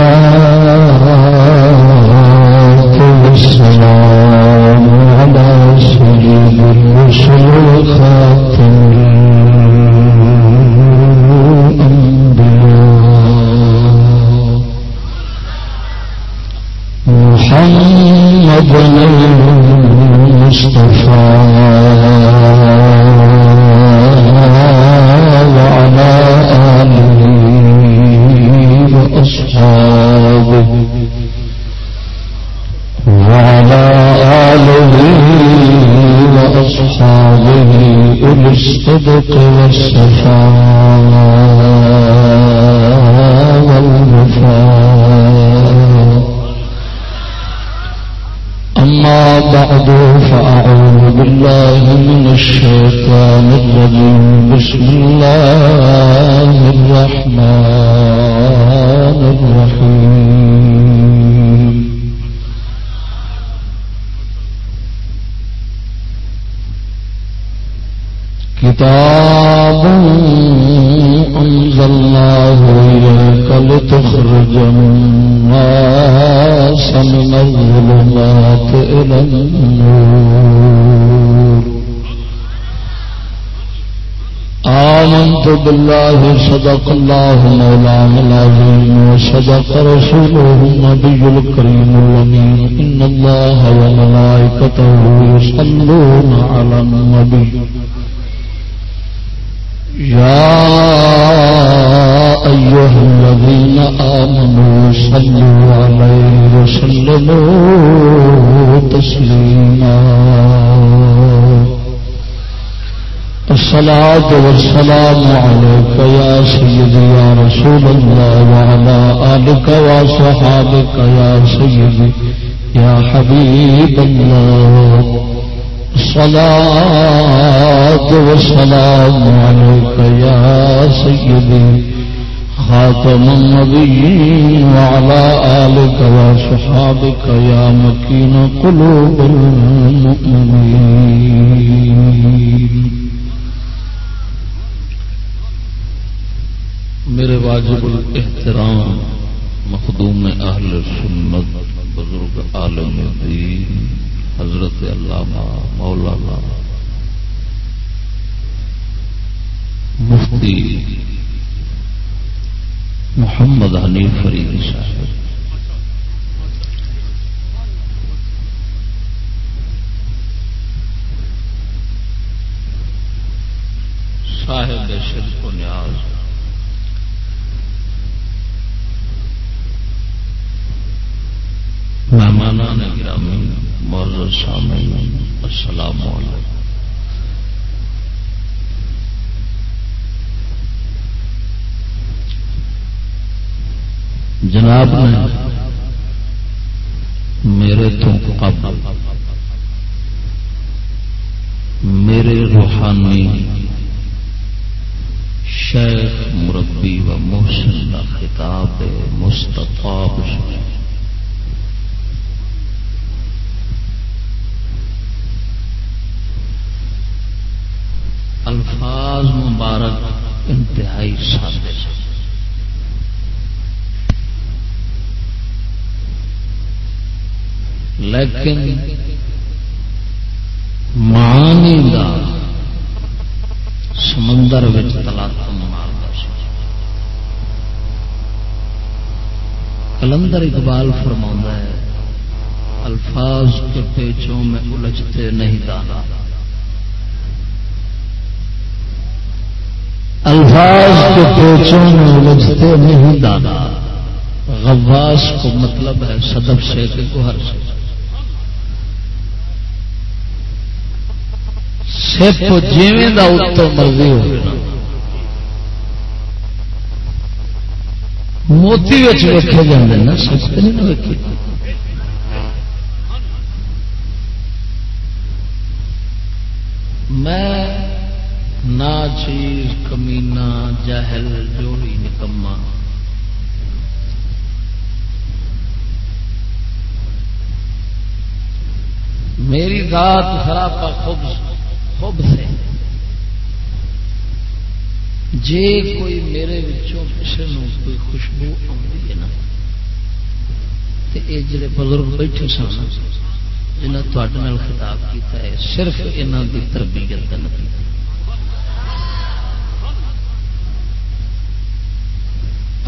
سوا كتاب أنزلناه إليك لتخرج الناس من الظلمات إلى النور آمنت بالله، صدق الله مولانا العظيم، وصدق رسوله النبي الكريم الأمين. إن الله وملائكته يصلون على النبي. يا أيها الذين آمنوا صلوا عليه وسلموا تسليما الصلاة والسلام عليك يا سيدي يا رسول الله وعلى آلك وصحابك يا سيدي يا حبيب الله الصلاة والسلام عليك يا سيدي خاتم النبيين وعلى آلك وصحابك يا مكين قلوب المؤمنين. میرے واجب الاحترام مخدوم اہل سنت بزرگ عالم دین حضرت علامہ مولانا مفتی کے پیچوں میں الجھتے نہیں دادا غواس کو مطلب ہے صدف سے کہ گوہر سے۔ سپ جیویں دا اتو مرضی ہو موتی ویکے جاتے نا، سچ نہیں ویکے نہ چیز کمینا جہل جوڑی نکما میری ذات خراب خوب خوب سے جے کوئی میرے وچوں کسی نو کوئی خوشبو آتی ہے نا تو یہ جڑے بزرگ بیٹھے سن جنہیں تے خطاب کیتا ہے، صرف انہوں کی تربیت کا نتیجہ۔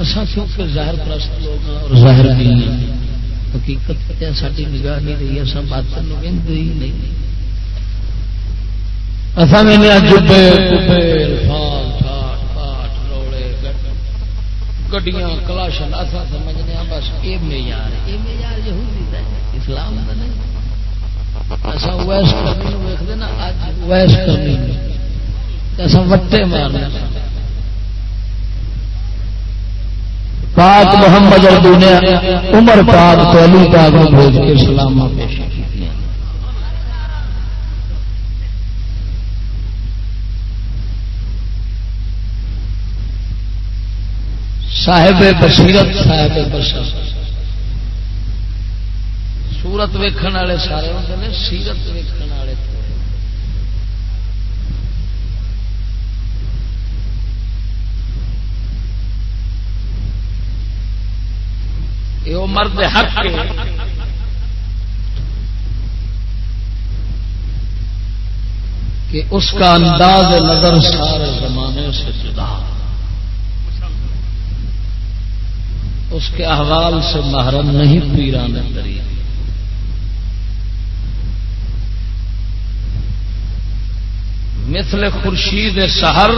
اصا کیونکہ ظاہر پرست لوگ ہیں اور ظاہر دین حقیقت ساری نگاہ نہیں رہی اصا بات ہی نہیں۔ اصا میں جبے کبے الفاظ ٹھاٹ، پاٹ، روڑے گڈیاں کلاشن اصا سمجھنے ہاں، بس یہ معیار یہ معیار یہودی یہ اسلام کا نہیں۔ اصا ویس کرمی ویکتے نا اج ویس کرمی اصا وٹے مارنے پاک محمد اردو نے عمر پاک تو علی پاک میں بھیج کے سلام پیش صاحب بصیرت صاحب بشر سورت ویکھن والے سارے ہوتے ہیں سیرت ویکھن یہ مرد حق کہ اس کا انداز نظر سارے زمانے سے جدا۔ اس کے احوال سے محرم نہیں پیران کری مثل خورشید سہر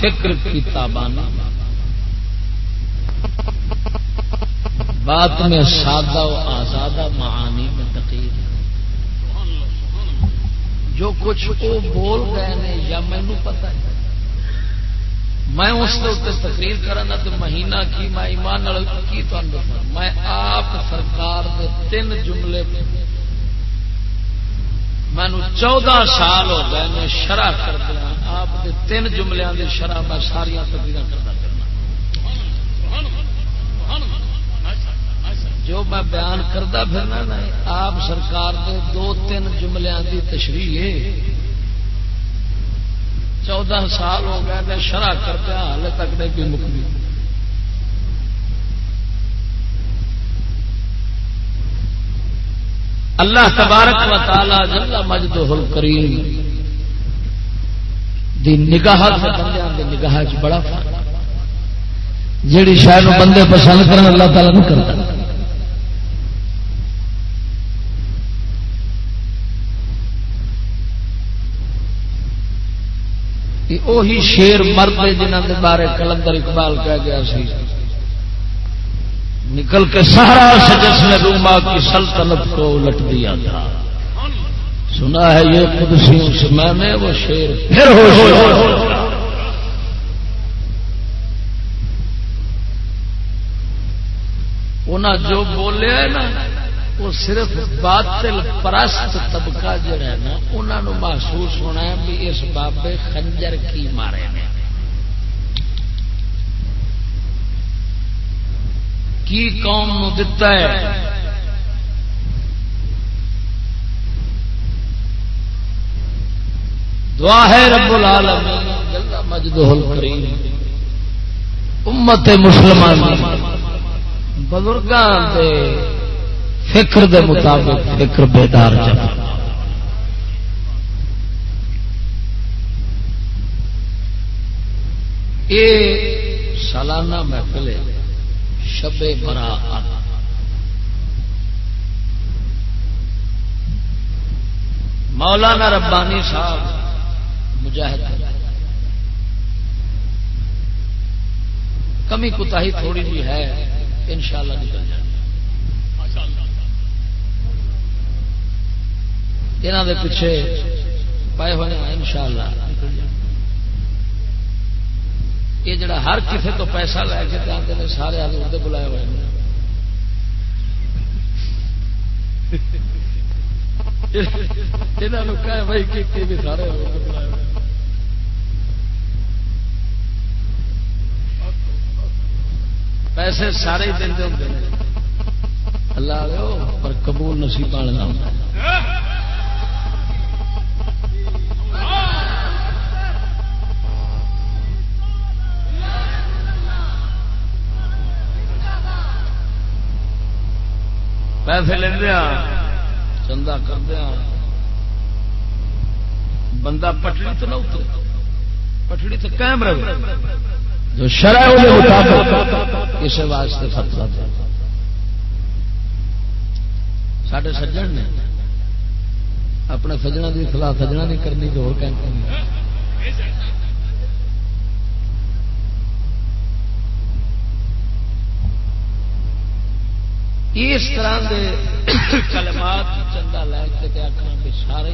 فکر کی تابانہ۔ بات میں سادہ و آزادہ معانی میں تقیر جو کچھ وہ بول گئے نے یا مینو پتا ہے۔ میں اس کے تقریر کرنا تو مہینہ کی میں ایمان کی تمہیں میں آپ سرکار دے تین جملے مینو چودہ سال ہو گئے میں شرح کر دیا۔ آپ دے تین جملوں کی شرح میں ساریا تقریر کرتا جو میں بیان کرتا پھرنا نا، آپ سرکار دے دو تین جملوں کی تشریح چودہ سال ہو گئے میں شرح کرتا ہال تک نہیں کوئی مکمی اللہ تبارک و تعالی جل مجد کریم دی نگاہ بندیاں دی نگاہ بڑا فرق۔ جیڑی شاید بندے پسند کرن، اللہ تعالی نہیں کرتا۔ وہی شیر مرد جنہ کے بارے کلندر اقبال کہہ گیا سی۔ نکل کے سہارا سے جس نے روما کی سلطنت کو الٹ دیا تھا۔ سنا ہے یہ قدسیوں سے میں نے وہ شیر پھر ہو جو بولے نا وہ صرف باطل پرست طبقہ جڑا ہے نا انہوں محسوس ہونا ہے بھی اس بابے خنجر کی مارے نے۔ کی قوم نو دتا ہے؟ دعا ہے رب العالمین۔ جل مجدہ الکریم۔ امت مسلمان بزرگاں دے۔ فکر دے مطابق فکر بیدار جمع یہ سالانہ محفل شب برا مولانا ربانی صاحب مجاہد کمی کوتا تھوڑی سی ہے، انشاءاللہ نکل جائے۔ یہاں دے پیچھے پائے ہوئے ہیں ان شاء اللہ یہ جڑا ہر کسی تو پیسہ لے کے آتے ہیں سارے آدمی بلائے ہوئے ہیں بھائی بھی سارے پیسے سارے ہی دے ہوں اللہ پر قبول نصیب آنا ہوتا ہے پیسے لینا ہاں، چندہ کردیا ہاں۔ بندہ پٹڑی تو نہ اتر پٹڑی تو قائم رہے۔ جو شرح مطابق کسی واسطے خطرہ تھا سڈے سجن نے اپنے سجنا کی خلاف سجنا نہیں کرنی تو اور اس طرح کے کلمات چندہ لے کے آخر بھی سارے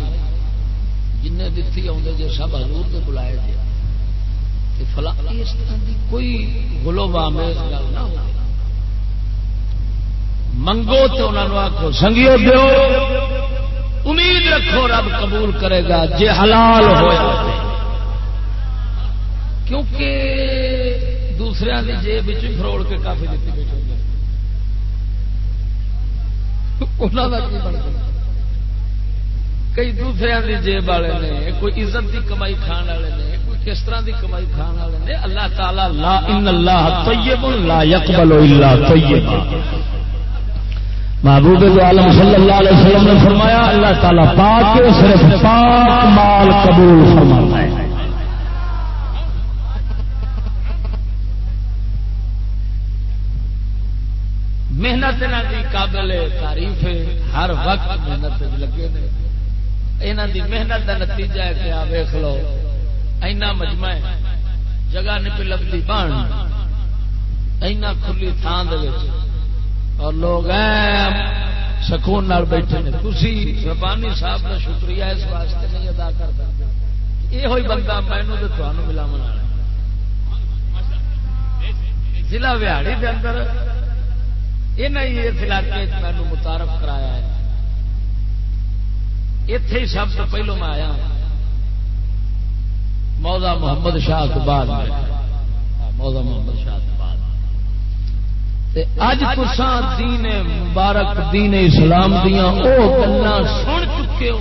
جن دتی آدھے جی سب ہزور کے بلائے جی فلا اس طرح کی کوئی گلو بامے گل نہ ہو۔ منگو تو انہوں آخو سنگیو دیو۔ امید رکھو رب قبول کرے گا جی حلال ہوا کیونکہ دوسرے کی جیب فروڑ کے کافی دیتی بیٹھے کئی دوسرے کی جیب والے نے، کوئی عزت کی کمائی کھان والے نے، کوئی کس طرح کی کمائی کھان والے نے، اللہ تعالی لا ان اللہ طیب لا يقبل الا طیبا محبوب عالم صلی اللہ علیہ وسلم نے فرمایا، اللہ تعالی پاک صرف پاک مال قبول فرماتا ہے۔ محنت کی قابل تعریف ہے، ہر وقت محنت لگے یہاں دی محنت کا نتیجہ ہے کہ ویخ لو، اینا مجمع ہے، جگہ نہیں پہ لگتی بان۔ اینا کھلی تھان دے اور لوگ سکون نال بیٹھے نے۔ تھی ربانی صاحب کا شکریہ اس واسطے نہیں ادا کر سکتے یہ ہوئی بندہ مینو تو ملا منا ضلع بہاڑی کے اندر اس علاقے مینو متارف کرایا ہے۔ اتے ہی سب سے پہلو میں آیا مودا محمد شاہ اقبال مودا محمد شاہ اقبال اج تسان دین مبارک، دین اسلام دیا وہ گلا سن چکے ہو۔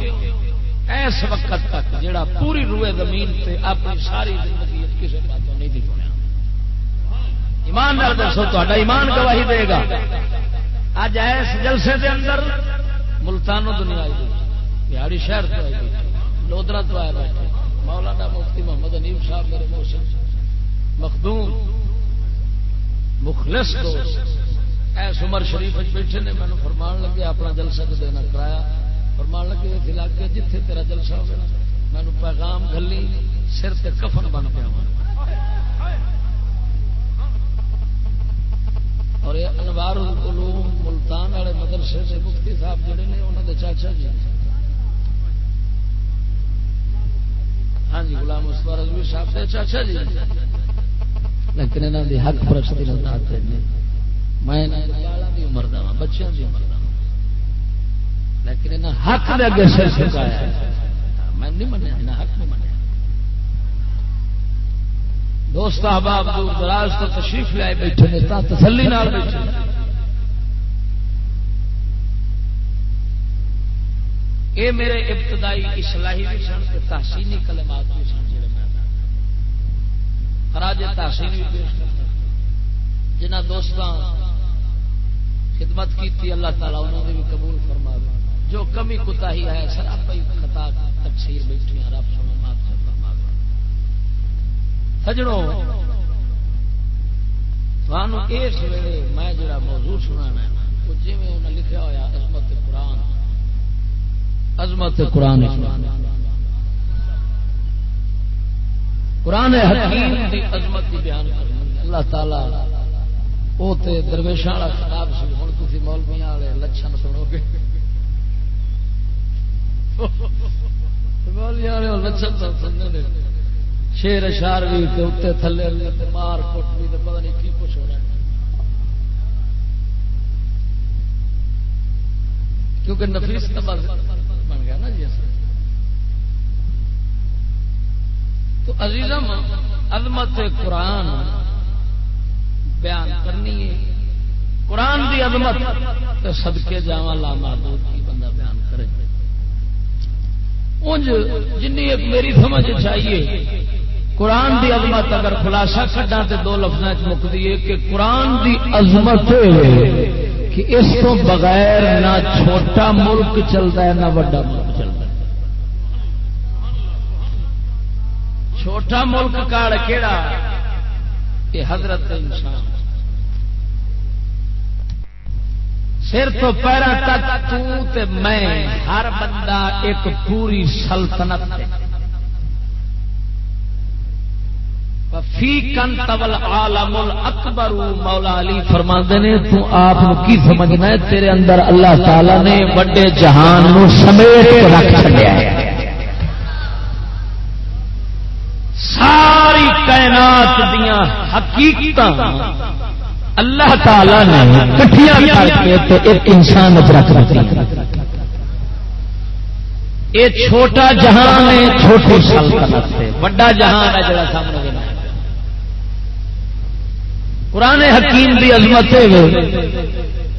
اس وقت تک جڑا پوری روئے زمین سے اپنی ساری زندگی کسی باتوں نہیں دی سنیا ایمان دسو تا ایمان گواہی دے گا۔ اج ایس جلسے دے اندر ملتانو دنیا آئی بہاڑی شہر تو آئی لودرا تو آئے بیٹھے مولانا مفتی محمد انیب صاحب میرے موسم، مخدوم مخلص دوست ایس عمر شریف بیٹھے نے مینو فرمان لگے، اپنا جلسہ تو دینا کرایا۔ فرمان لگے، اس علاقے جتھے تیرا جلسہ ہوگا مینو پیغام گلی سر تے کفن بن پیا اور انوار العلوم ملتان والے مدرسے سے مفتی صاحب جڑے نے انہوں نے چاچا جی۔ ہاں جی غلام مستفا رضوی صاحب سے چاچا جی۔ لیکن انہوں نے حق پرستی میں عمر دا بچوں کی عمر دا لیکن انہیں حق دے اگے سر سکایا میں نہیں منیا حق نہیں منیا۔ دوست احباب دور دراز تو تشریف لائے بیٹھے نے تسلی نال بیٹھے اے میرے ابتدائی اصلاحی بھی سن تحسینی کلمات بھی سن خراج تحسین بھی پیش کرتا جنہ دوستاں خدمت کی اللہ تعالیٰ انہوں نے بھی قبول فرما جو کمی کتا ہی ہے، سر آپ خطا تقسیر بیٹھی ہیں رب سنو سجڑوں اس ویلے میں جڑا موضوع سنا وہ جی انہیں لکھا ہوا عظمت قرآن۔ عظمت قرآن قرآن۔ حکیم دی عظمت کی بیان اللہ تعالی وہ تے درویشاں والا خطاب سی ہوں تھی مولویاں والے لچھن سنو گے مولویاں والے لچھن سننے شیر اشار بھی اتنے تھلے مار کٹ بھی پتا نہیں کی کچھ ہو رہا کیونکہ نفیس بن گیا نا جی۔ تو عزیزم عظمت قرآن بیان کرنی ہے۔ قرآن دی عظمت تو سدکے جا لا محدود کی بندہ بیان کرے۔ انج جن ایک میری سمجھ چاہیے، قرآن دی عظمت اگر خلاصہ کھڈا تو دو لفظ مکتی ہے کہ قرآن دی عظمت کہ اس کو بغیر نہ چھوٹا ملک چلتا ہے، نہ بڑا ملک چلتا ہے۔ چھوٹا ملک کاڑ کیڑا؟ کہ حضرت انسان۔ سر تو پیرا تک تو تے میں، ہر بندہ ایک پوری سلطنت فی کن تول عالم اکبر مولا علی فرماندے نے، تو آپ کی سمجھنا ہے؟ تیرے اندر اللہ تعالی نے بڑے جہان نو سمیٹ رکھ چھڈیا ہے۔ ساری کائنات دیاں حقیقت اللہ تعالی نے کٹھیاں کر کے ایک انسان رکھ دیتی یہ چھوٹا جہان ہے چھوٹی سلطنت ہے۔ بڑا جہان ہے جڑا سامنے دینا قرآن حکیم دی عظمت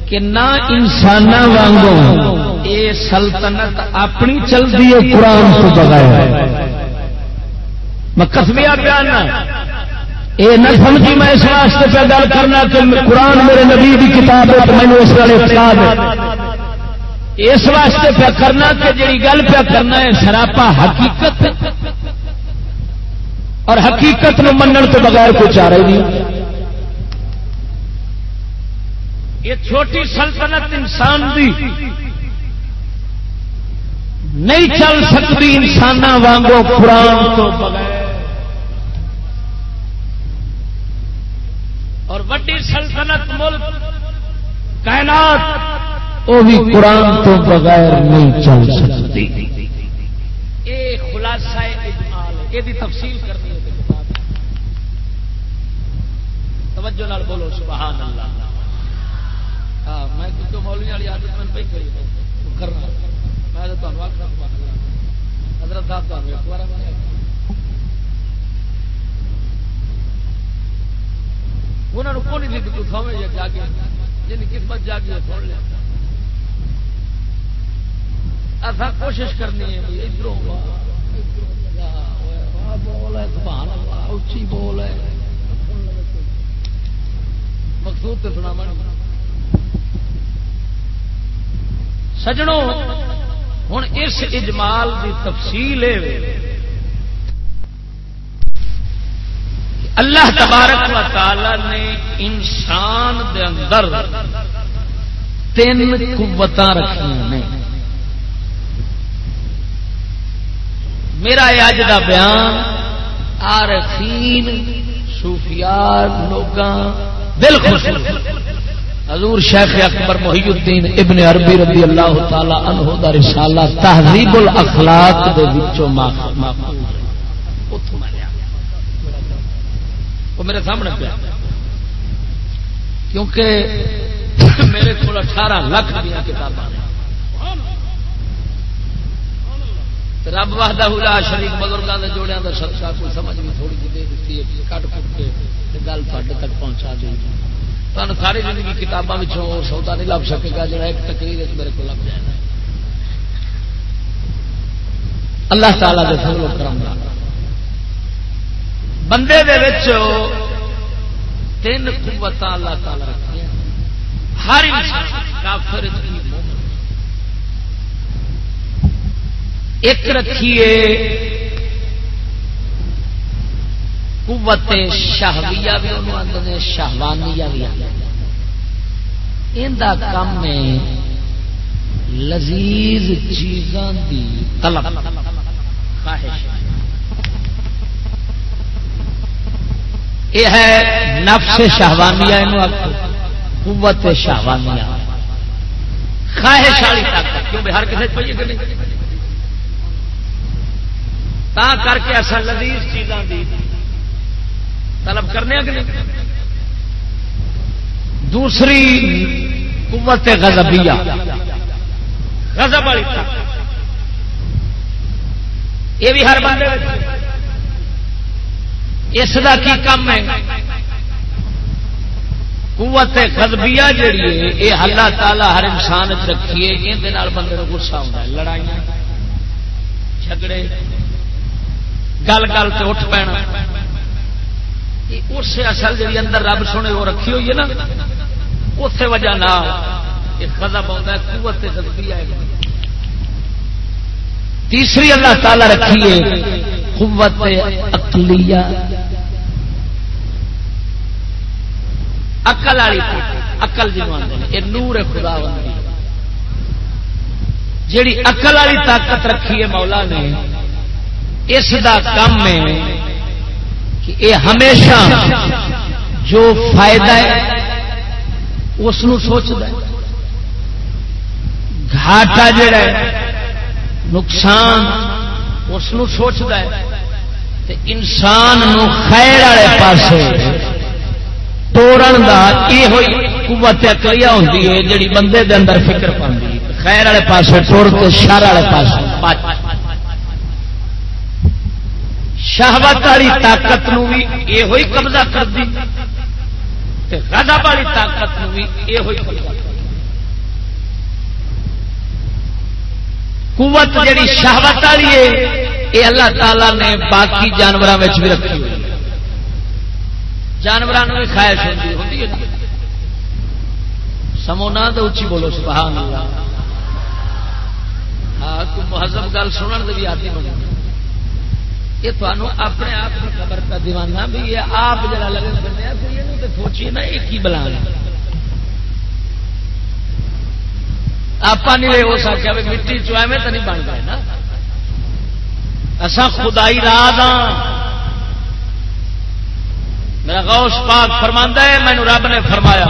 کہ نہ انسان وانگوں یہ سلطنت اپنی چلتی ہے، قرآن کو بغیر۔ میں کسمیا بیان یہ نہ سمجھی میں اس واسطے پہ گل کرنا کہ قرآن میرے نبی کی کتاب ہے مینو اس والے اختیار ہے۔ اس واسطے پہ کرنا کہ جی گل پہ کرنا ہے، سراپا حقیقت۔ اور حقیقت نو منن تو بغیر کوئی چاہ نہیں۔ یہ چھوٹی سلطنت انسان دی نہیں چل سکتی انسان وانگو قرآن تو بغیر۔ اور وڈی سلطنت ملک، کائنات وہ بھی قرآن تو بغیر نہیں چل سکتی۔ یہ خلاصہ یہ تفصیل کرنی ہے۔ توجہ نال بولو، سبحان اللہ۔ ہاں میں کیونکہ مولوی والی عادت میں پہ کری کرنا میں تو حضرت صاحب ایک بار انہوں نے کون تو سمجھ جاگے جن قسمت جاگی ہے، سن لیا۔ اصا کوشش کرنی ہے ادھر بول ہے اچھی بول ہے۔ مقصود تو سنا سجڑوں ہوں اس اجمال کی تفصیل اللہ تبارک و تعالی نے انسان دے اندر تین قوت رکھی میرا اج کا بیان آرفین سوفیار لوگ دل خوش حضور شیخ اکبر محی الدین ابن عربی رضی اللہ تعالی عنہ دا رسالہ تہذیب الاخلاق دے وچوں ماخوذ وہ میرے سامنے پیا۔ کیونکہ میرے کو اٹھارہ لاکھ دیا کتابیں رب واہدہ ہلا شریف بزرگوں کے جوڑیا کا سرسا کوئی سمجھ بھی تھوڑی جی دے دیتی ہے، کٹ کٹ کے گل تک پہنچا دی تمہیں ساری زندگی کتابوں سودا نہیں لب سکے گا جڑا ایک تقریر میرے کو لگ جائے اللہ تعالیٰ کے فضل و کرم دا بندے دے تین قوت اللہ تعالی رکھی ہر انسان کافر ایک رکھیے قوت شہویہ بھی انہوں آتے شہوانیہ بھی آتے ان کام ہے لذیذ چیزاں دی طلب۔ خواہش یہ ہے نفس شہوانیہ قوت شہوانیہ۔ خواہش والی طاقت، کیوں ہر کسی پہ نہیں؟ تا کر کے ایسا لذیذ چیزاں دی طلب کرنے کہ نہیں؟ دوسری قوت غضبیہ. غضب والی یہ بھی ہر بندے اس کا کی کام ہے؟ قوت خزبیا جیڑی ہے، یہ اللہ تعالی ہر انسان رکھیے، یہ بندے کو گسا ہوتا ہے، لڑائیاں، جھگڑے گل گل سے اٹھ پینا۔ اس اصل جی اندر رب سونے وہ رکھی ہوئی ہے نا، اسی وجہ نہ یہ آتا ہے، قوت خزبیا تیسری اللہ تعالی رکھیے قوت اقلیہ اقل والی اقل جنوب یہ نور خدا بندی جیڑی اقل والی طاقت رکھی ہے مولا نے، اس دا کام ہے کہ اے ہمیشہ جو فائدہ ہے، اس سوچتا ہے۔ گھاٹا جڑا ہے، نقصان، اس سوچتا ہے۔ انسان نو خیر والے پاس توڑن کا یہ قوت اکلی ہوتی ہے جی بندے دے اندر فکر پاتی خیر والے پاس ٹور کے شر والے پاس شہوت والی طاقت نو بھی یہ قبضہ کر دی غضب والی طاقت نو بھی یہ قبضہ قوت جڑی شہوت والی ہے یہ اللہ تعالی نے باقی جانوروں بھی رکھی ہوئی جانوروں بھی خواہش ہوتی ہے سمونا تو اچھی بولو، سبحان اللہ۔ ہاں تو مہذب گل سنن بھی آتی بنے یہ تمہوں اپنے آپ کی خبر کا دیوانہ بھی یہ آپ جڑا لگے بنیا تو سوچیے نا، ایک ہی بلا آپ نہیں ہو سکتا مٹی چوائے میں تو نہیں بن گئے نا۔ ایسا خدائی راہ ہاں۔ میرا غوث پاک فرماندہ ہے مینو رب نے فرمایا۔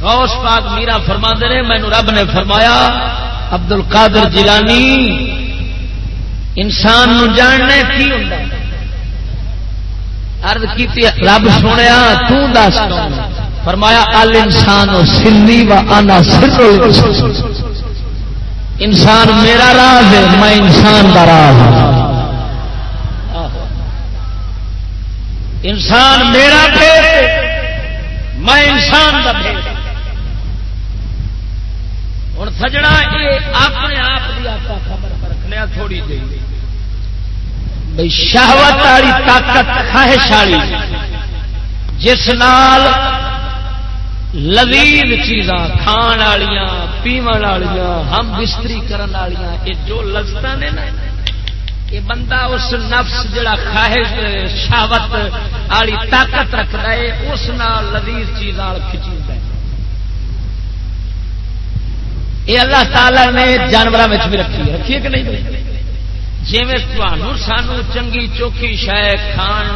غوث پاک میرا فرما نے مینو رب نے فرمایا ابد ال کادر جیلانی انسان جاننے کی ہوں ارد کی رب سنیا تس فرمایا، ال انسان سلی و آنا سر انسان میرا راز ہے، میں انسان کا راز ہوں انسان میرا بھید میں انسان کا بھید ہوں سجنا، یہ اپنے آپ کی آپ خبر رکھنے تھوڑی جی بھائی شہوت والی طاقت خواہش والی، جس نال لذیذ چیزاں کھان والیا پیو والیا ہم بستری کرن والیا یہ جو لذت نے نا، یہ بندہ اس نفس جڑا خواہش، شہوت والی طاقت رکھتا ہے، اس نال لذیذ چیز کھچی یہ اللہ تعالی نے جانوروں میں بھی رکھی رکھی ہے کہ نہیں؟ جی سانو چنگی چوکھی شہ کھان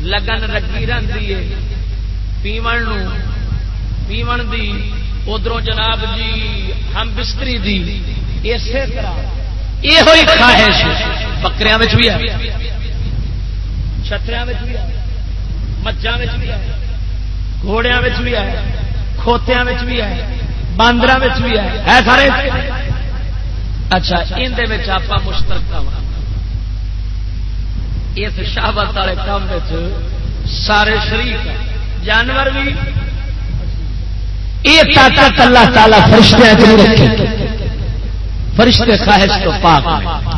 لگن لگی رہتی ہے پیو پیو دی ادھر جناب جی ہم بستری دی، اسی طرح۔ یہ خواہش بکریا بھی ہے۔ چھتریا بھی ہے۔ مجھا بھی ہے۔ گھوڑیا بھی ہے۔ کھوتیا بھی ہے۔ باندر بھی ہے سارے۔ اچھا اندر آپ مشترک اس شہبت والے کام سارے شریف جانور بھی۔ یہ طاقت اللہ تعالی فرشتے رکھے۔ فرشتے خواہش تو پاک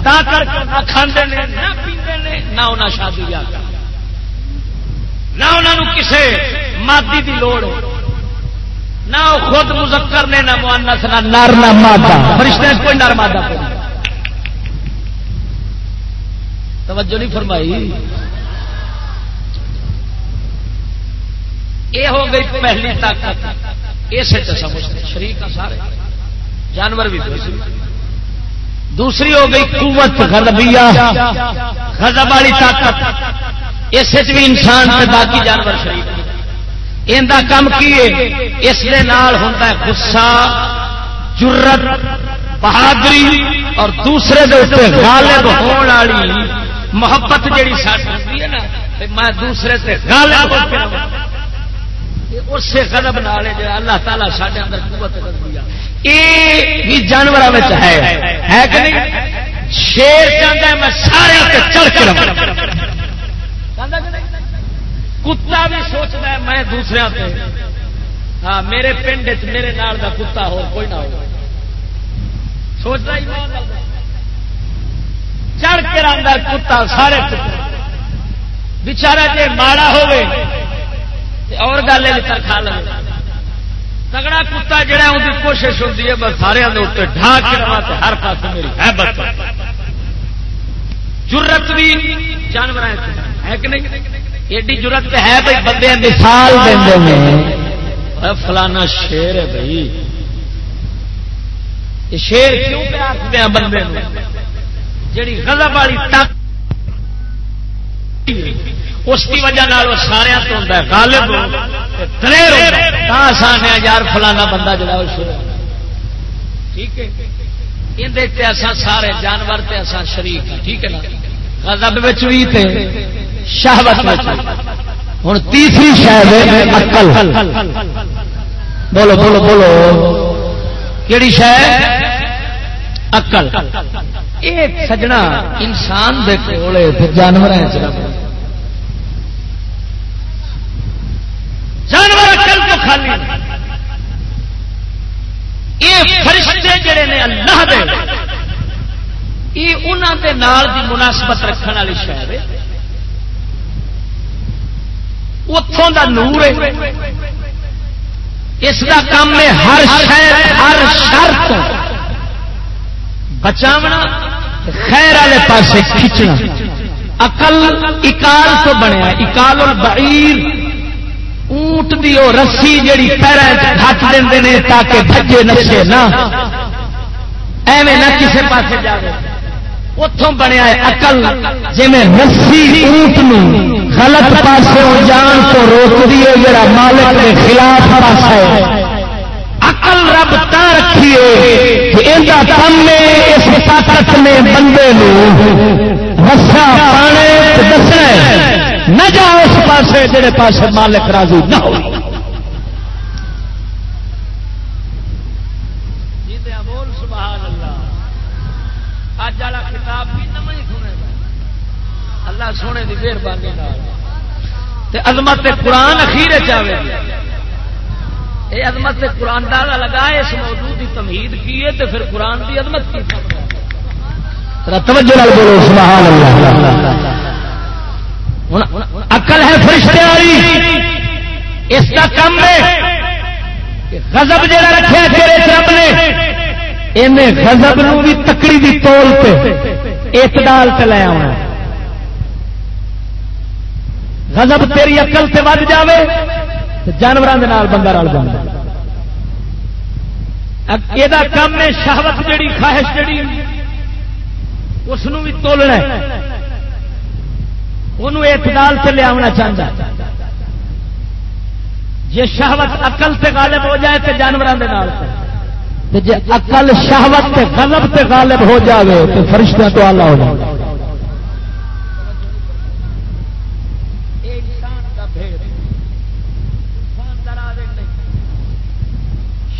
تا کر کے نہ کھانے نہ پیندے نہ انہیں شادی یاد نہ انہوں کسے مادی دی لوڑ نہ خود مذکر نے، نہ مانس نہ نر، نہ مادہ۔ فرشتے کوئی نر، مادہ توجہ نہیں فرمائی۔ یہ ہو گئی پہلی طاقت۔ اسے سمجھتے شریف سارے۔ جانور بھی دوسری ہو گئی قوت، غضبیہ۔ غضب والی طاقت۔ اس بھی انسان سے باقی جانور شریف ان کا کام کی اس ہوتا ہے غصہ جرت بہادری، اور دوسرے غالب ہونے والی محبت جیڑی ساری ہے نا میں دوسرے سے غالب اس سے قدم نالے جو اللہ تعالیٰ سارے اندر قوت دیا۔ یہ بھی جانور ہے کہ نہیں؟ شیر چاہتا ہے میں سارے چڑھ کے کتا بھی سوچتا ہے میں دوسرے ہاں میرے پنڈ میرے نال کا کتا ہو، کوئی نہ ہو۔ سوچتا ہی چڑھ کے اندر کتا، سارے بچارا جی ماڑا ہوئے اور گل کھا تگڑا کتا جہا ان کی کوشش ہوتی ہے بس سارے اتنے ڈھا کے ہر پاس میری ہے بس جرت بھی جانور ہے کہ نہیں؟ ایڈی ضرورت ہے بھائی بندے مثال دیں فلانا شیر ہے بھائی۔ شیر کیوں پہ آخر بندے جیڑی غضب والی تک اس کی وجہ سارا تو ہوتا ہے، غالب دلیر آسان ہے۔ یار فلانا بندہ جڑا وہ شیر ٹھیک ہے؟ یہ سارے جانور تے اصا شریف ٹھیک ہے نا؟ غضب بھی تے۔ شہوت ہوں تیسری شاید اکل۔ بولو بولو بولو۔ کہڑی شہ اکل۔ ایک سجنا انسان دے کولے جانور جانور اکل تو خالی۔ یہ فرشتے جڑے نے اللہ دے۔ یہ انہوں دے نال دی مناسبت رکھنے والی شہر ہے۔ اتوں دا نور ہے۔ اس کا کام ہے ہر شہر، ہر شرط بچاونا خیر والے پاسے کھچنا۔ اقل اکال تو بنیا، اکال اور بعیر اونٹ دی وہ رسی جیڑی پیروں ہاتھ دے تاکہ بجے نشے نہ۔ ایویں نہ کسی پاس جائے اتوں بنیا اقل جی رسی اونٹ غلط پاس جان تو روک دیے جڑا مالک کے خلاف پاس ہے اقل رب تا رکھیے کم اس طاقت نے بندے رسا پانے دسنا نہ جاؤ اس پاس جڑے پاس مالک راضی نہ ہو اج والا خطاب بھی نہ سنے اللہ سونے کی مہربانی عظمت قرآن اخیر چاہے یہ عظمت قرآن دالا لگا اس موضوع کی تمہید کی ہے تو پھر قرآن کی عظمت کی اکل ہے فرشتے والی۔ اس کا کم ہے غضب جڑا رکھے تیرے رب نے انہیں غضب نو بھی تکڑی دی تول پہ اعتدال پہ لے آنا غضب تیری اقل سے ود جائے جانوروں کے بندہ رل جائے یہ کام ہے شہوت جڑی خواہش جڑی اس بھی تولنا وہ اعتدال سے لیا چاہتا جی شہوت اقل سے غالب ہو جائے تو جانوروں کے جی اقل شہوت غلب سے غالب ہو جائے تو فرشتہ تو آلہ ہو جائے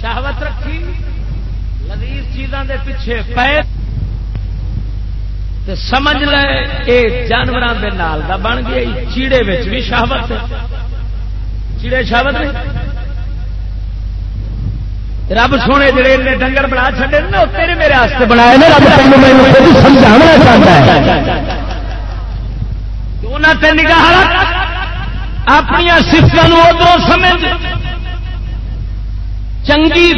شہوت رکھی لذیذ چیزوں دے پیچھے پے سمجھ لے یہ جانوروں کے نال کا بن گیا چیڑے بھی شہوت چیڑے شہوت نہیں رب سونے جڑے نے ڈنگر بنا چڑے نا تیرے میرے ہاتھ بنا نگاہ اپنی سفتوں ادھر سمجھ۔ چنگی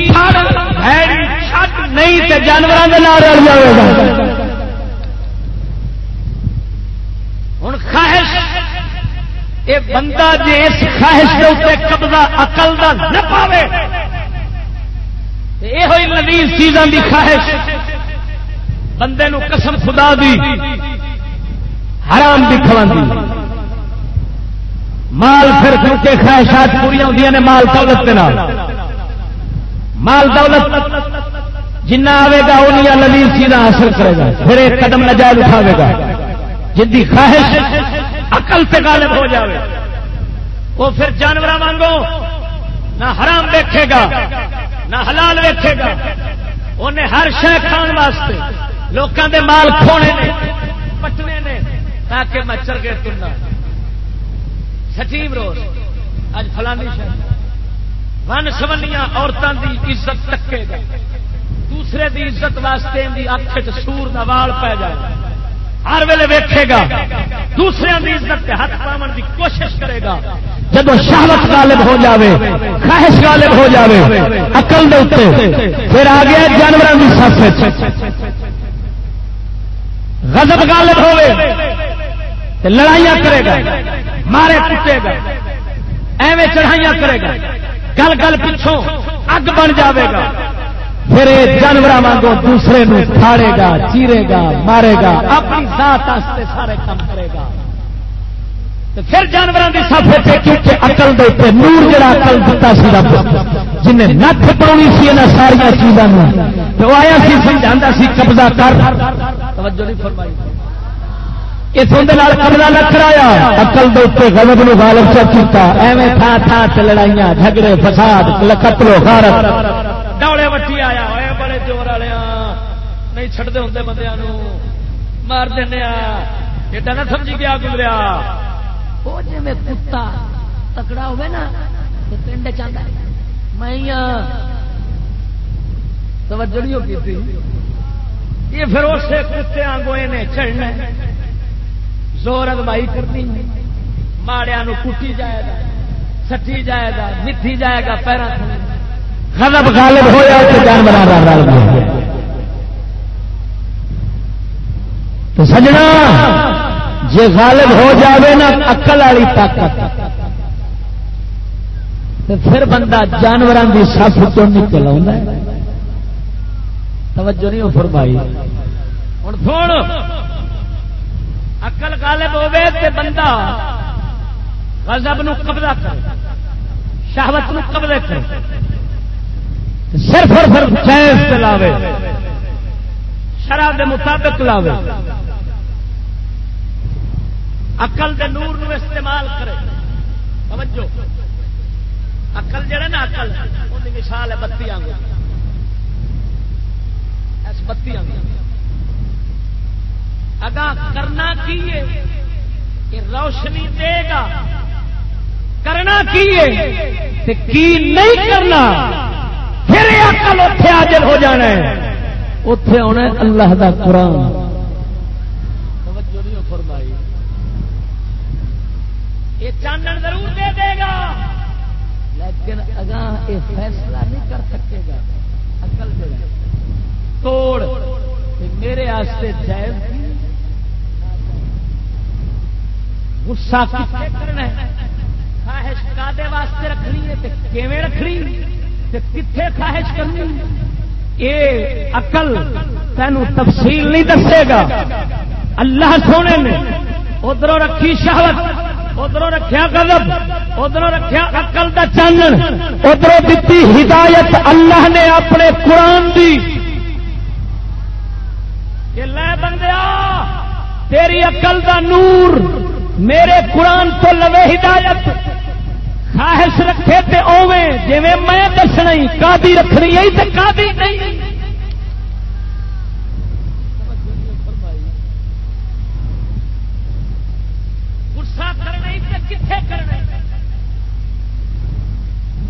نہیں تو جانوروں کے نام رل جائے گا۔ ہوں خواہش یہ بندہ جی اس خواہش کے اتنے قبضہ اقل کا نہ پاوے یہ ہوئی نویز چیزوں کی خواہش۔ بندے نو قسم خدا دی، حرام بھی کھوا مال پھر کیونکہ خواہشات پوریا ہوتی نے مال دولت کے نام مال دولت جنا آئے گا انہیں نویز چیزاں حاصل کرے گا، پھر ایک قدم نجائز اٹھاوے گا۔ جدی خواہش عقل پہ غالب ہو جاوے، وہ پھر جانور مانگو نہ حرام دیکھے گا، نہ حلال دیکھے گا۔ انہیں ہر شہ کھان واسطے لوگوں دے مال کھونے نے، پٹنے نے، تاکہ مچھر کے ترنا۔ سچیم روز اج فلانی شہر ون سمنیا عورتوں کی عزت ٹکے گا۔ دوسرے دی عزت واسطے اکھ سور کا وال پی جائے۔ ہر ویلے ویکھے گا۔ دوسرے کی عزت کے ہاتھ پاون کی کوشش کرے گا۔ جب شہوت غالب ہو جاوے، خواہش غالب ہو جاوے اقل دے پھر آ گیا جانوروں کی سس غضب غالب ہوئے لڑائیاں کرے گا، مارے کٹے گا۔ ایویں چڑھائیاں کرے گا۔ گل گل پچھوں اگ بن جاوے گا۔ پھر جانور واگوں دوسرے نو پھاڑے گا، چیرے گا، مارے گا، اپنی ذات سارے کام کرے گا۔ پھر جانوروں کی سافے کیونکہ اقل دے نور جڑا اقل دتا سی رب، جنہیں نت پاؤنی سی یہاں ساریا چیزوں تو آیا سی سمجھا سی، قبضہ کر۔ توجہ نہیں فرمائی۔ اس قبضہ نہ کرایا۔ اقل دے غلب نو غالب چا کیتا۔ ایویں تھا تھا لڑائیاں جھگڑے فساد قتل و غارت۔ ڈوڑے وٹی آیا۔ ہوئے بڑے زور والے نہیں چڑھتے ہوں بندے مار دینا ایڈا نہ سمجھی گیا گزریا۔ وہ جی میں کتا تکڑا ہوئے نا پنڈ چاہتا میں توجہ نہیں یہ پھر اسے کتے نے چڑھنا زور اگوائی کرنی ماڑیا کٹی جائے گا سٹی جائے گا مٹھی جائے گا پیروں غضب غالب ہو جائے جانور تو سجنا جی غالب ہو جاوے نا اکل والی طاقت۔ تو پھر بندہ جانوروں کی سف تو نکل توجہ نہیں فرمائی۔ ہوں سن۔ اکل غالب ہوے تے بندہ غضب نو قبضہ کر شہوت نو قبضے کر صرف اور صرف چیز جائز لاوے شراب کے مطابق لاوے۔ اقل کے نور نو استعمال کرے۔ توجہ۔ اقل جڑا نا اقل ان کی مثال ہے بتی آنگو ایس بتی آنگو اگا کرنا کی کہ روشنی دے گا۔ کرنا کی کی نہیں کرنا؟ پھر اقل اتے حاضر ہو جانا ہے۔ اتے آنا اللہ دا قرآن۔ یہ چانن ضرور دے دے گا۔ لیکن اگاں یہ فیصلہ نہیں کر سکے گا۔ اکل توڑ۔ میرے جائز غصہ کتنے کرنا ہے؟ خواہش کادے واسطے رکھنی ہے کیویں رکھنی؟ کتنے خواہش کرنی؟ یہ اقل تینوں تفصیل نہیں دسے گا۔ اللہ سونے نے ادھر رکھی شہوت ادھر رکھیا گلب ادھر رکھیا اقل کا چانن ادھر دیتی ہدایت اللہ نے اپنے قرآن دی۔ لے بندیا تیری اقل دا نور میرے قرآن تو لوے ہدایت۔ خواہش رکھے تے اوے جی میں دسنا کا رکھنی ہے تو کا نہیں۔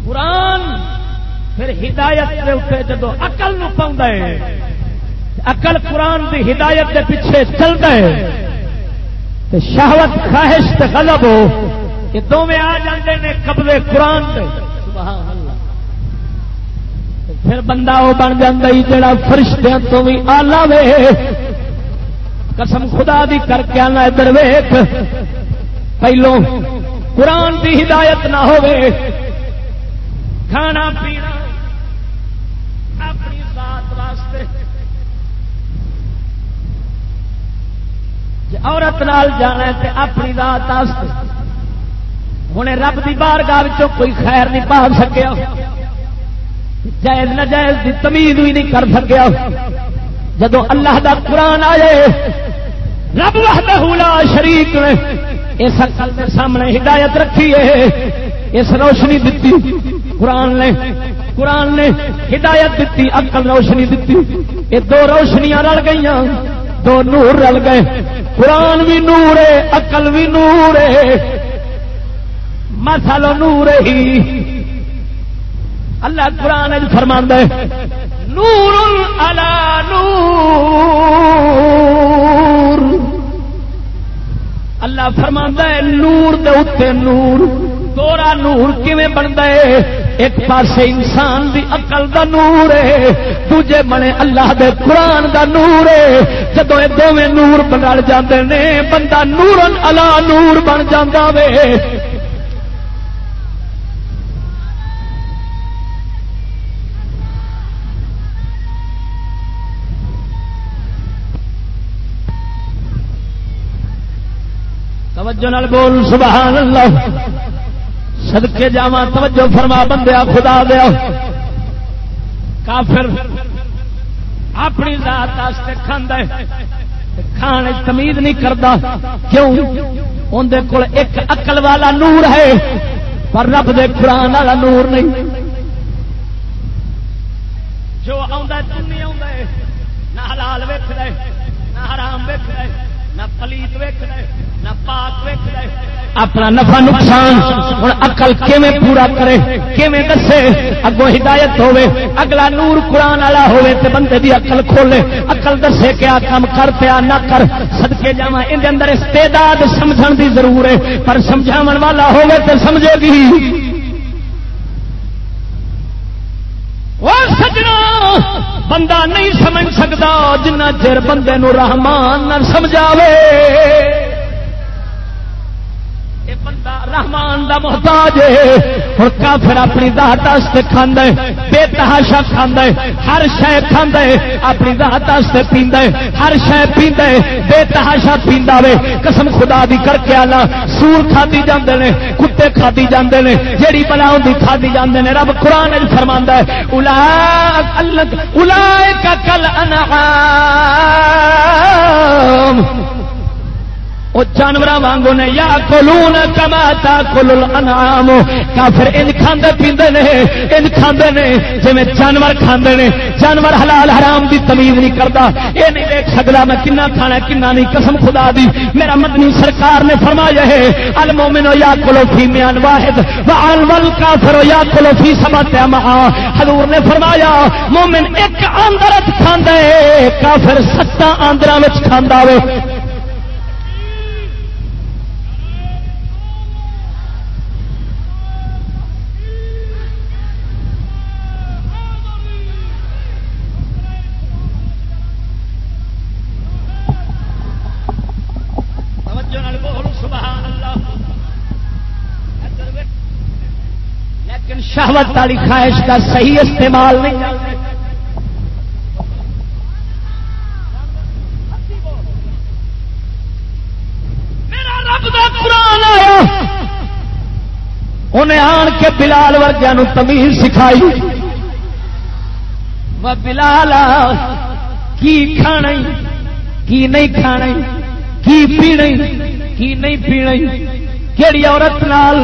قرآن پھر ہدایت کے اتنے جب اقل نو پاؤں اقل قرآن کی ہدایت کے پیچھے چلتا ہے۔ شہوت، خواہش غلب ہو یہ دونوں آ جاتے ہیں قبضے قرآن تے پھر بندہ وہ بن جا فرشتوں تو بھی آلہ وے۔ قسم خدا دی کر کے آنا ادھر ویخ پہلو قرآن دی ہدایت نہ ہوئے کھانا پینا اپنی ذات واسطے عورت نال جانا ہے اپنی ذات ہوں رب کی بار گاہ کوئی خیر نہیں پا سکیا۔ جائز نجائز کی تمیز بھی نہیں کر سکیا۔ جدو اللہ دا قرآن آئے، رب لا شریک نے اس اکل کے سامنے ہدایت رکھی ہے، اس روشنی دیتی قرآن نے قرآن نے ہدایت دیتی اکل روشنی دیتی یہ دو روشنیاں رل گئی دو نور رل گئے۔ قرآن بھی نور ہے اکل بھی نور ہے۔ مسل نور ہی۔ اللہ قرآن فرما نور نور۔ اللہ فرما ہے، نور دے اتنے نور۔ توڑا نور کیویں بنتا ہے؟ ایک پاسے انسان دی عقل دا نور ہے، دوجے بنے اللہ دے قرآن دا نور ہے۔ جدو یہ دونوں نور بنا جاندے نے، بندہ نورن الا نور بن جاندہ وے۔ توجہ نال بول، سبحان اللہ۔ صدقے جاوا توجہ فرما بندیا خدا دیا کافر اپنی ذات کھانا کھان تمیز نہیں کرتا کیوں؟ اندر کول ایک اقل والا نور ہے، پر رب دے قرآن والا نور نہیں۔ جو آ نہ حلال ویک نہ حرام ویک نہ پلیت ویک ویک اپنا نفع نقصان۔ ہوں اقل کیویں پورا کرے؟ کیویں دسے؟ اگو ہدایت ہوے اگلا نور قرآن والا ہوے تے بندے دی عقل کھولے۔ عقل دسے کیا کام کر پیا نہ کر۔ سدکے جا ان اندر استعداد سمجھن دی ضرور ہے۔ پر سمجھاون والا ہوے تے سمجھے گی۔ وہ سجنا! بندہ نہیں سمجھ سکتا جنہ چر بندے نو رحمان نہ سمجھاوے۔ رحمان دا محتاج ہوں کافر اپنی دہت کھانا بے تحاشا کھانا ہر شہ کھانا اپنی دہت پیندا ہر شہ پیندا بے تحاشا پیندا وے۔ قسم خدا دی کر کے آنا، سور کھادی جاندے نے، کتے کھادی جاندے نے، جیڑی بلا ہوندی کھادی جاندے نے، رب قرآن فرماندا ہے الا اولئک کل انعام۔ وہ جانور وانگو نے یا کلون کماتا کلو انعام کافر ان کھاندے پیندے نے ان کھاندے نے، جویں جانور کھاندے نے۔ جانور حلال حرام دی تمیز نہیں کردا۔ اے نہیں دیکھ سکدا میں کنا کھانا کنا نہیں، قسم خدا دی۔ میرا مدنی سرکار نے فرمایا ہے، المومن یا کلو فی میان واحد والول کافر یا کلو فی سبت مع حضور نے فرمایا، مومن ایک اندرت کھاندا ہے کافر ستا اندراں وچ کھاندا وے۔ شہوت والی خواہش کا صحیح استعمال نہیں۔ قرآن آیا۔ انہیں آن کے بلال ورگیا تمیز سکھائی۔ وہ بلال کی کھانا کی نہیں کھانا کی پینا کی نہیں پینا کہڑی عورت نال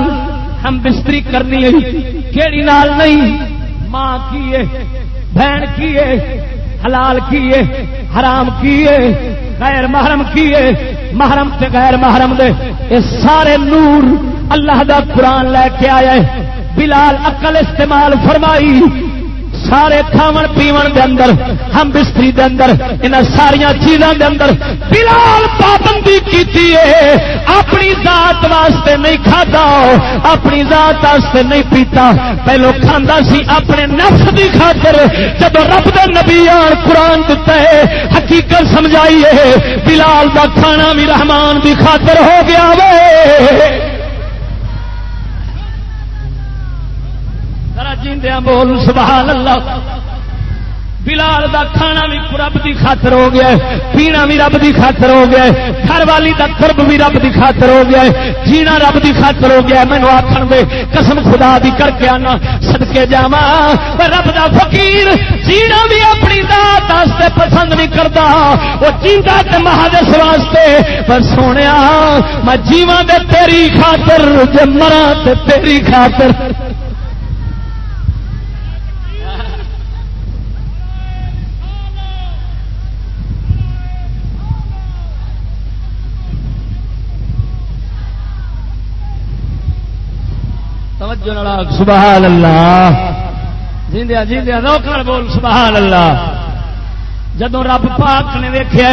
ہم بستری کرنی ہے۔ کیڑی نال نہیں؟ ماں کی بہن کی حلال کی حرام کی غیر محرم کی محرم تے غیر محرم دے۔ اے سارے نور اللہ دا قرآن لے کے آیا بلال عقل استعمال فرمائی۔ سارے کھاون پیون دے اندر، ہم بستری دے اندر ان ساریا چیزاں دے اندر بلال پابندی کیتی ہے۔ اپنی ذات واسطے نہیں کھادا اپنی ذات واسطے نہیں پیتا۔ پہلو کھاندا سی اپنے نفس دی خاطر، جب رب دے نبی آن قرآن دتا ہے حقیقت سمجھائی ہے، بلال دا کھانا بھی رحمان دی خاطر ہو گیا وے۔ جیندیا بول سبحان اللہ بلال دا کھانا بھی رب دی خاطر ہو گیا ہے، پینا بھی رب دی خاطر ہو گیا ہے، گھر والی دا قرب بھی رب دی خاطر ہو گیا ہے، جینا رب دی خاطر ہو گیا ہے۔ مینو آخر دے، قسم خدا دی کر کے آنا سدکے جا رب دا فقیر، جینا بھی اپنی ذات واسطے پسند نہیں کرتا وہ جیتا تے مہادس واسطے۔ پر سونے میں جیواں دے تیری خاطر، جے مرا تے تیری خاطر۔ سبحان اللہ جیندیا جیندیا روکڑ بول سبحان اللہ جدو رب پاک نے ویخیا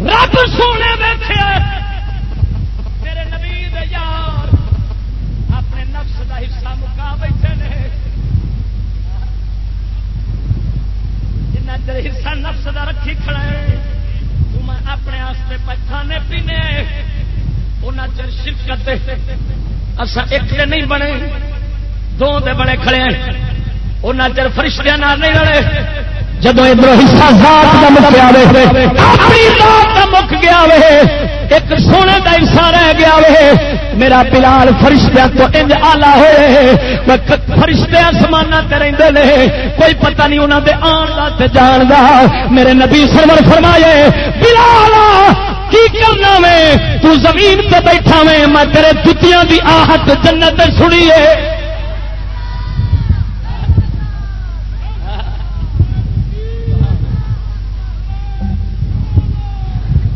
رب سونے ویخیا حصہ بیٹھے نفس کا رکھی کھڑا ہے اپنے پیٹھا نے پینے ان چر شرکت اصا ایک دے نہیں بنے دو دے بڑے کھڑے ہیں۔ انہیں چر فرشتیاں نہیں لڑے۔ جدو ادھر حصہ ذات کا گیا مک گیا ایک سونے کا حصہ رہ گیا وے میرا بلال فرشتہ تو انج آلہ ہوئے۔ فرشتے آسمان رہتے ہیں کوئی پتہ نہیں انہوں نے آن کا جان دا۔ میرے نبی سرور فرمائے بلال کی کرنا میں؟ تو زمین تے بیٹھا میں میں تیرے جتیاں دی آہت جنت سنیے۔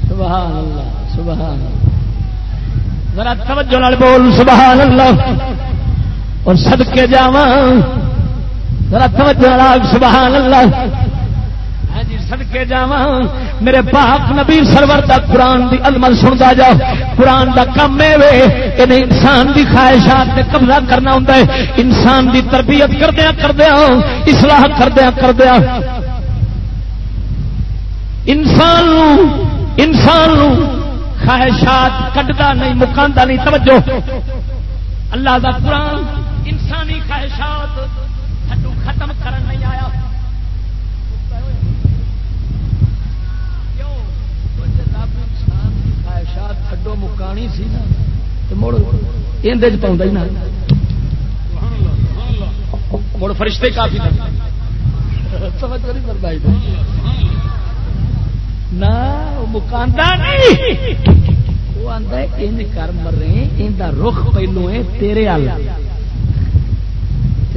سبحان اللہ، سبحان ذرا توجہ نال بول، سبحان اللہ۔ اور صدقے جاواں۔ ذرا توجہ نال سبحان اللہ۔ ہاں جی سدکے جا میرے پاک نبی سرور دا قرآن دی علمت سنتا جا۔ قرآن دا کم ہے یعنی انسان دی خواہشات نے قبضہ کرنا ہوں انسان دی تربیت کردیا کردیا اصلاح کردیا کردیا انسان انسان خواہشات کٹتا نہیں مکانتا نہیں۔ توجہ۔ اللہ دا قرآن انسانی خواہشات ختم کرن نہیں آیا خواہشات مکانی سی نا مڑ یہ پاؤں ہی مڑ فرشتے کافی نہ مکاندہ نہیں وہ آتا ہے ان کر مرے ان کا رخ پہلو ہے تیرے آل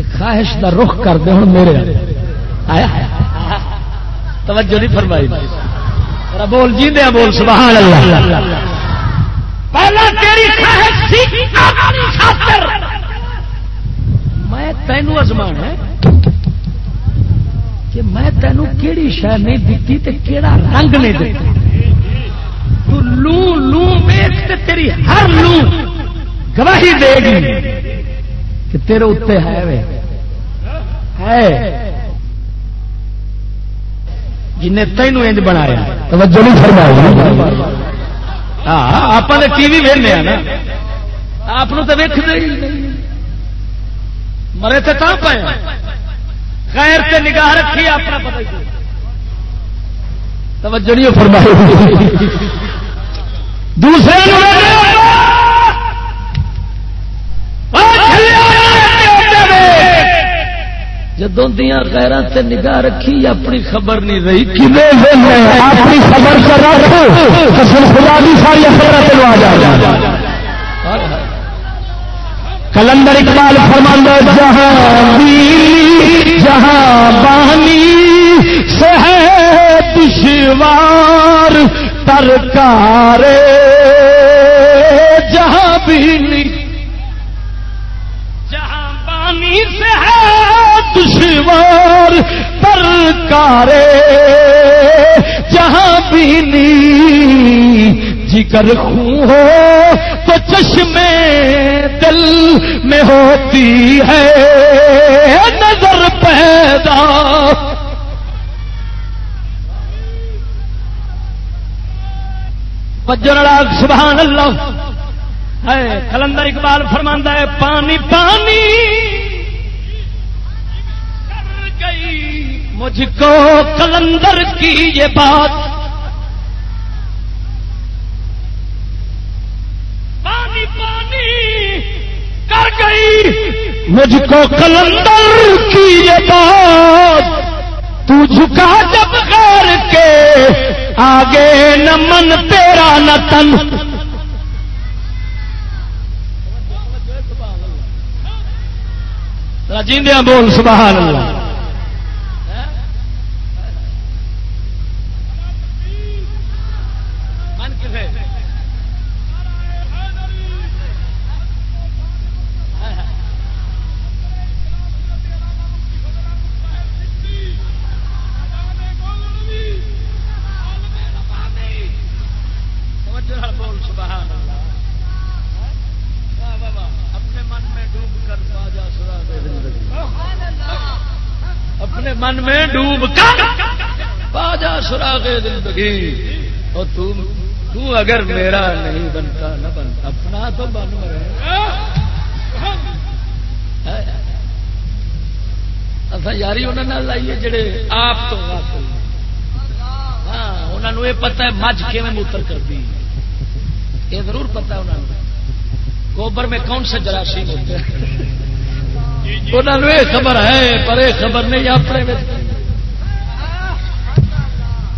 خواہش کا رخ کر دے ہوں میرے توجہ نہیں فرمائی بول جی دیا بول سبحان اللہ پہلا تیری خواہش میں تینوں ازمان کہ میں تینوں کیڑی شہ نہیں دیتی تے کیڑا رنگ نہیں دیتی تو لو لو میک تے تیری ہر لو گواہی دے گی کہ تیرے اتنے ہے وے۔ ہے۔ جن تینوں انج بنایا۔ توجہ نہیں فرمایا ہاں آپ ٹی وی ویلنے نا آپ تو ویک مرے تو پائے خیر سے نگاہ رکھی اپنا پتہ توجہ نہیں فرمائی دوسرے جدوں دیا خیر نگاہ رکھی اپنی خبر نہیں رہی۔ اپنی خبر سے خدا ساری خبر آ کلندر اقبال فرماندہ جہاں جہاں بانی سے ہے دشوار جہاں بھی جہاں بانی سے دشوار ترکار جہاں بھی جگر خون ہو تو چشمے دل میں ہوتی ہے۔ نظر پیدا۔ بجر سبحان اللہ۔ ہے کلندر اقبال فرماندہ ہے، پانی پانی۔ گئی۔ مجھ کو کلندر کی یہ بات۔ پانی پانی کر گئی۔ مجھ کو کلندر کی یہ بات۔ تو جھکا جب غیر کے۔ آگے نہ من تیرا نہ تن۔ جیندیا بول، سبحان اللہ۔ باجا زندگی اور تم تو اگر میرا نہیں بنتا نہ بنتا اپنا تو بن مرے۔ اصا یاری انہوں لائیے جڑے آپ تو ہاں انہوں یہ پتا ہے مجھ کیون موتر کرتی یہ ضرور پتا انہوں نے گوبر میں کون سے جراثیم ہوتے ہیں انہوں نے یہ خبر ہے، پر یہ خبر نہیں، اپنے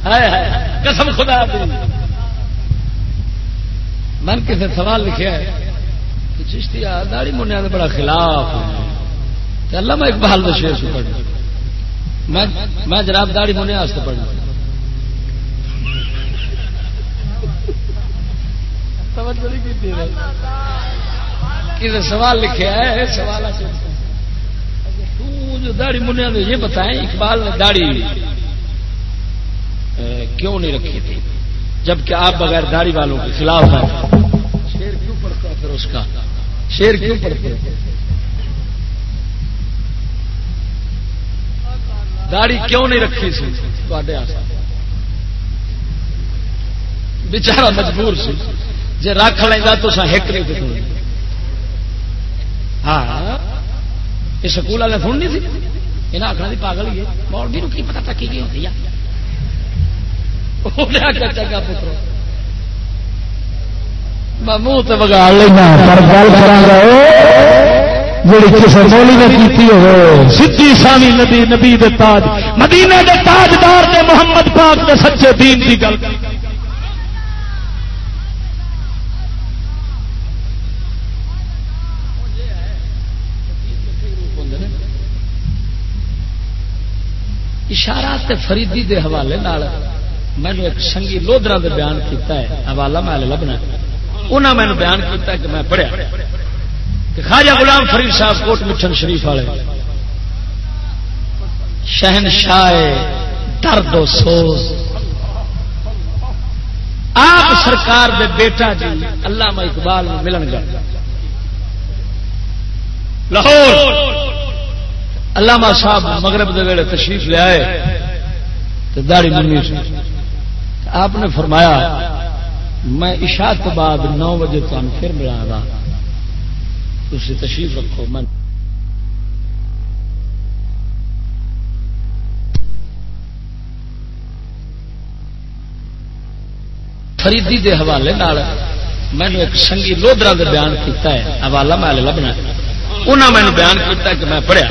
قسم خدا دی۔ من کسی سوال لکھا ہے چشتی داڑی منیا کا بڑا خلاف اللہ میں اقبال کا شیر سے پڑھ میں جناب داڑی منیا پڑھنا۔ کسی سوال لکھا ہے سوال جو داڑی منیا نے یہ بتائیں، اقبال نے داڑھی کیوں نہیں رکھی تھی؟ جبکہ آپ بغیر داڑھی والوں کے خلاف ہیں۔ شیر کیوں پڑتا پھر اس کا؟ شیر کیوں پڑتے داڑھی کیوں نہیں رکھی سی؟ بچارا مجبور سی۔ جی رکھ لینا تو ہک نہیں ہاں۔ یہ سکول والے سننی سی؟ یہاں آخر پاگل ہی ہے۔ مول بھی رکی، پتا تکی کی ہوتی ہے چنگا پترو منہ تو بگاڑ لینا پر گل کرا جی کسی مولی نے کی ہو سی سامی ندی نبی دے تاج مدینے دے تاجدار دے محمد پاک دے سچے دین کی گل اشارات فریدی دے حوالے مینو ایک سنگی لودرا دے بیان کیتا ہے، حوالہ میں لبنا انہوں نے بیان کیتا کہ میں پڑھیا۔ کہ خواجہ غلام فرید صاحب کوٹ مٹھن شریف والے۔ شہنشاہ درد و سوز۔ آپ سرکار دے بیٹا جی علامہ اقبال ملن گئے لاہور۔ علامہ صاحب مغرب دے ویلے تشریف لے آئے۔ داڑی منی۔ آپ نے فرمایا، میں عشاء تو بعد نو بجے تمہیں پھر ملا گا۔ تھی تشریف رکھو من فریدی دے حوالے مینو ایک سنگھی لودرا دے بیان کیتا ہے، حوالہ میں لبنا انہوں نے بیان کیتا ہے کہ میں پڑھیا۔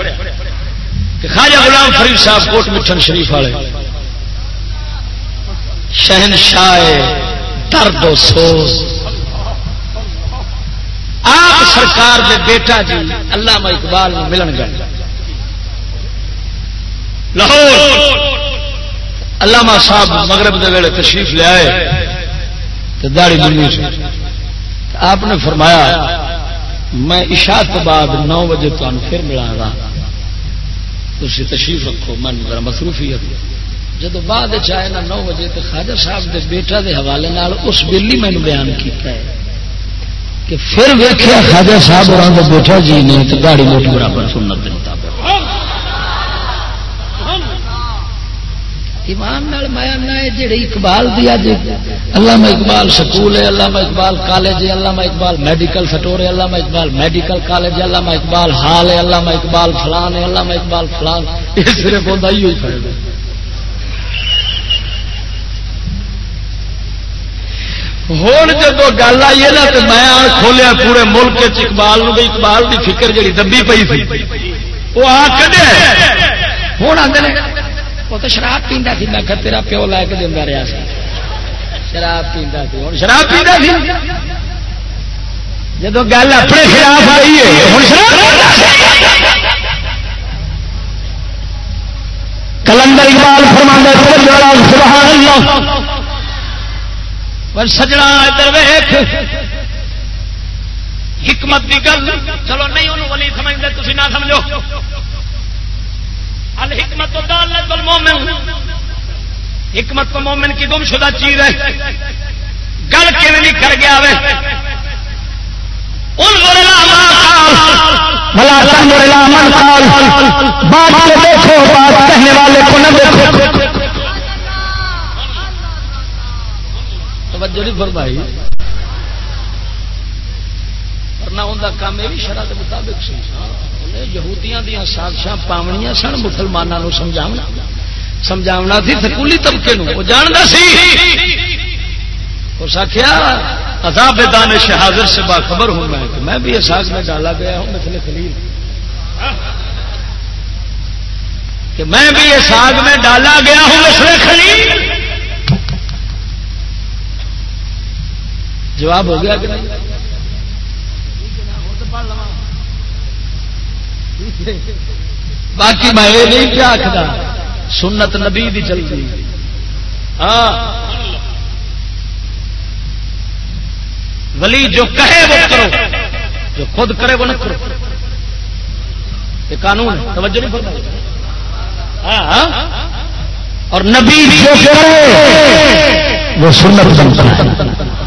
کہ خواجہ غلام فرید صاحب کوٹ مٹھن شریف والے شہنشاہ درد و سوز۔ آپ سرکار دے بیٹا جی علامہ اقبال ملن گئے۔ لاہور علامہ صاحب مغرب دے ویلے تشریف لے آئے۔ تو داڑی منی آپ نے فرمایا، میں عشاء تو بعد نو بجے تمہیں پھر ملا گا۔ تشریف رکھو من ذرا مصروفیت۔ جدو بعد چاہے نا نو بجے تو خواجہ صاحب دے بیٹا دے حوالے نال اس ویلی میں بیان کیتا ہے کہ پھر ویکیا خواجہ صاحب اور بیٹا جی نے تو گاڑی موٹ برابر سنت دے مطابق۔ ایمان میں جڑے اقبال دیا جی علامہ اقبال سکول ہے، علامہ اقبال کالج ہے، علامہ اقبال میڈیکل سٹور ہے، علامہ اقبال میڈیکل کالج ہے، علامہ اقبال ہال ہے، علامہ اقبال فلان ہے، علامہ اقبال فلان۔ یہ صرف ہوتا ہی ہوئی پڑے ہوں جب گل آئی ہے نا تو میں کھولیا پورے ملک اقبال اقبال کی فکر جی دبی پی تھی وہ آ کھڈیا ہوں آتے وہ تو شراب پیندا سی میں کہ تیرا پیو لے کے دینا رہا سی۔ شراب پیندا سی ہوں شراب پیندا سی۔ جب گل اپنے خلاف آئی ہے کلندر اقبال فرماندہ سبحان اللہ۔ پر سجنا ادھر ویخ حکمت کی گل۔ چلو نہیں انہوں ولی سمجھتے تھی نہ سمجھو۔ الحکمت دالت المومن حکمت تو مومن کی گم شدہ چیز ہے۔ گل کیون نہیں کر گیا وے؟ دیکھو بات کہنے والے کو نہ دیکھو۔ توجہ نہیں فرمائی۔ نہ ان کام یہ بھی شرح کے مطابق سی۔ یہودیاں دیا سازشاں پاونیاں سن مسلمانوں سی سکولی طبقے وہ جانتا سی۔ اس آخیا عذاب دانش حاضر سے باخبر ہوں میں۔ کہ میں بھی احساس میں ڈالا گیا ہوں مثل خلیل۔ کہ میں بھی اس آگ میں ڈالا گیا ہوں مثل خلیل۔ جواب ہو گیا کہ نہیں؟ باقی میں یہ نہیں کیا آخر۔ سنت نبی دی چلتی۔ ہاں۔ ولی جو کہے وہ کرو۔ جو خود کرے وہ نہ کرو۔ یہ قانون توجہ نہیں فرمائی۔ ہاں،, ہاں, اور نبی جو کرے وہ سنت بنتا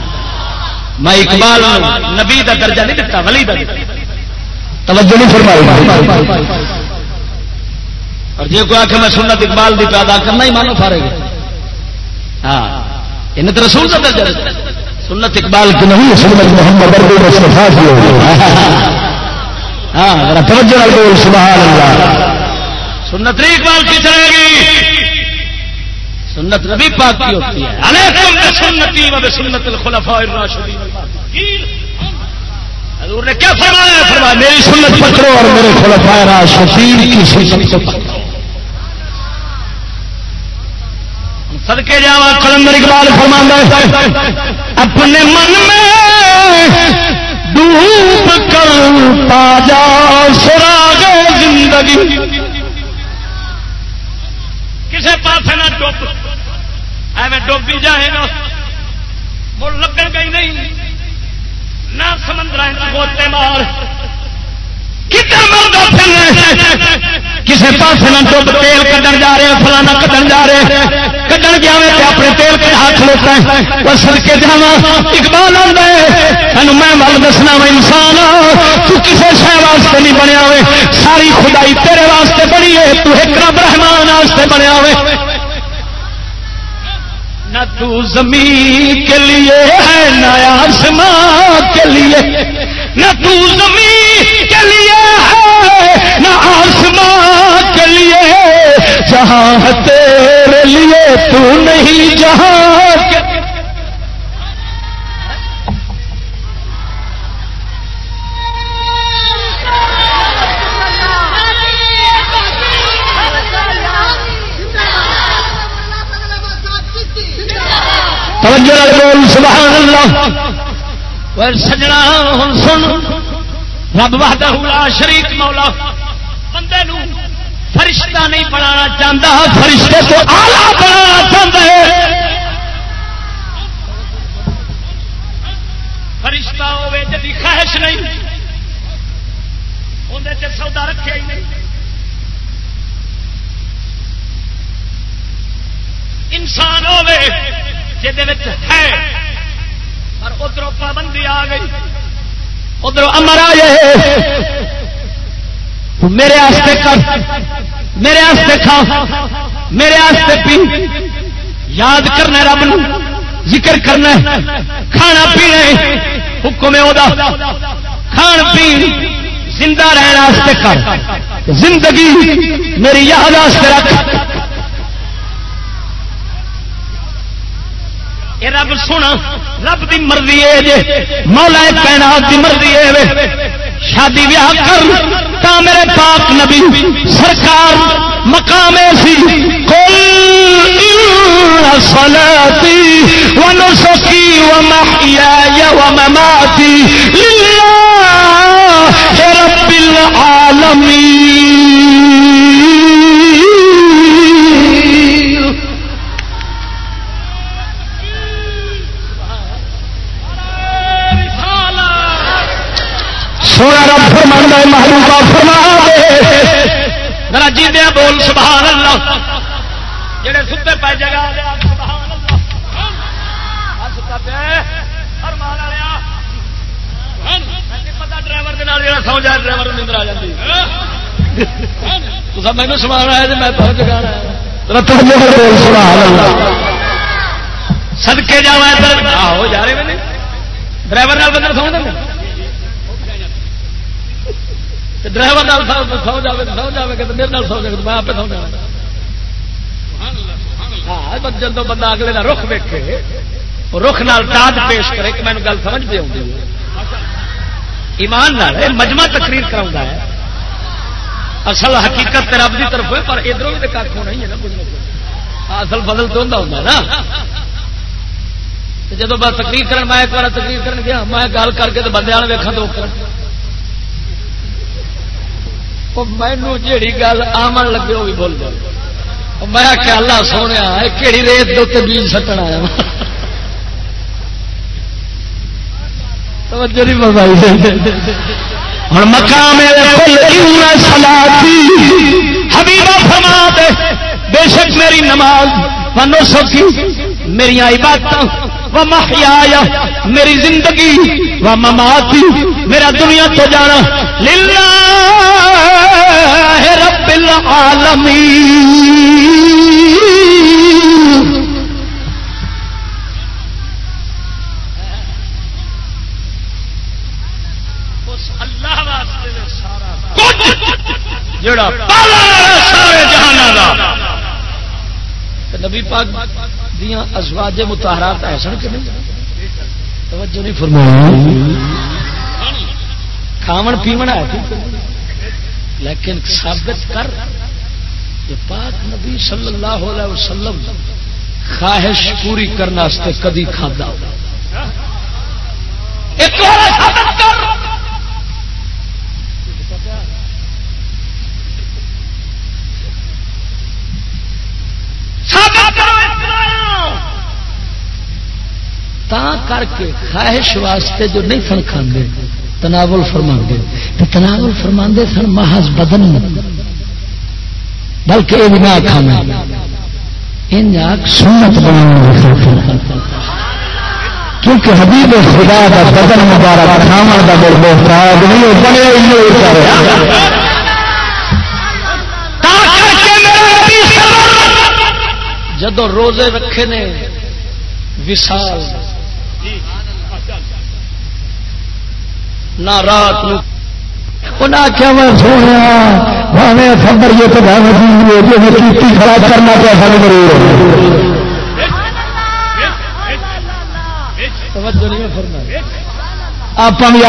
میں اقبال نبی کا درجہ نہیں دیتا ولی کا توجہ نہیں فرمائی۔ اور جی کوئی آخر میں سنت اقبال دی پیدا کرنا ہی مانو سارے ہاں ان تو رسول کا درجہ سنت اقبال کی نہیں سنت محمد ہاں توجہ بول سبحان اللہ۔ سنت اقبال کی چلے گی۔ سنت نبی پاک کی ہوتی ہے۔ علیکم سنتی و سنت الخلفاء الراشدین۔ حضور نے کیا فرمایا؟ فرمایا، میری سنت پکڑو اور میرے خلفاء راشدین کی سنت کو پکڑو۔ صدقے جاوا کلندر اقبال فرما اپنے من میں ڈوب کر تازہ سراغ زندگی۔ کسے پاس نہ ڈوب۔ ایویں ڈوبی جائے گا مڑ لگن گئی نہیں۔ نہ سمندر گوتے مار۔ کسی پاس نہ ڈب تیل کٹن جا رہے فلانا کٹن جا رہے کٹن گیا اپنے تیل کے ہاتھ لیتا ہے۔ وہ سڑکے جا ہاں، اقبال آتا ہے۔ سانو میں مل دسنا وا، انسان تو کسی شہ واسطے نہیں بنیا ہوئے ساری خدائی تیرے واسطے بنی ہے، تو ایک رب رحمان واسطے بنیا ہوئے نہ تو زمین کے لیے ہے، نہ آسمان کے لیے۔ نہ تو زمین کے لیے ہے، نہ آسمان کے لیے۔ جہاں تیرے لیے، تو نہیں جہاں بول، سبحان اللہ۔ سجنا ہوں سن۔ رب وحدہ شریک مولا۔ بندے نو فرشتہ نہیں بنانا چاہتا فرشتے کو آلہ بنانا چاہتا ہے۔ فرشتہ ہوے جی خواہش نہیں اندر سودا رکھے ہی نہیں انسان ہوے ہے پر ادھر پابندی آ گئی۔ ادھر امر آ جائے میرے آستے کر۔ میرے آستے کھا۔ میرے آستے پی۔ یاد کرنا رب نو۔ ذکر کرنا کھانا پینا حکم ہے کھان پی زندہ رہنے کر۔ زندگی میری یاد رکھ۔ اے رب سونا، رب دی مرضی ہے جے، مولا کائنات دی مرضی ہے شادی بیاہ کر، تا میرے پاک نبی سرکار مقام سی۔ قل صلاتي ونسكي ومحياي ومماتي لله رب العالمين سونا رب فرما محبوبہ فرما جی دیا بول سبحان اللہ جڑے ستے پہ جگہ۔ ڈرائیور سو جائے ڈرائیور نیندر آ جاتی مینو میں جگہ سدکے جا ہو جا رہے ڈرائیور بندہ سو ڈرائیور سو جائے سو جائے گا میرے سو جائے گا میں آپ سو جا ہاں جب بندہ اگلے کا رخ ویکے رخ نال تاج پیش کرے کہ مینو گل سمجھ پہ آؤں ایمان نال مجمع تقریر کرا ہے۔ اصل حقیقت رب کی طرف ہے، پر ادھر بھی کھ ہونا ہی ہے نا ہاں، اصل بدل تو ہوں نا۔ جب میں تقریر کر میں ایک بار تقریر کر گیا، میں گل کر کے تو بندے والے ویکا تو کر مینو جیڑی گل آمن لگے وہ بھی بول جائے میں اللہ سونے کہڑی ریت کے بیج سٹن آیا ہوں مقام فرما دے بے شک میری نماز منو سکی میری عبادت و محیا میری زندگی و مماتی میرا دنیا تو جانا۔ للہ رب العالمین۔ جڑا سارے جہان نبی پاک دیا ازواج متحرات ایسا کہ نہیں؟ توجہ نہیں فرمایا کھاون پیمن ہے لیکن ثابت کر کہ پاک نبی صلی اللہ علیہ وسلم خواہش پوری کرنے کدی کھادا ہو ایک ثابت کر کر کے خواہش واسطے جو نہیں سن کھانے تناول فرما تو تناول فرما سن محض بدن بلکہ یہ بھی نہ کھانا ان آگ سنت بنا کیونکہ حبیب خدا کا بدن مبارک کھانا کا محتاج نہیں بنے جدو روزے رکھے نے وسال نہ رات کیا میں سونا خبر یہ تو خراب کرنا ضرور آپ بھی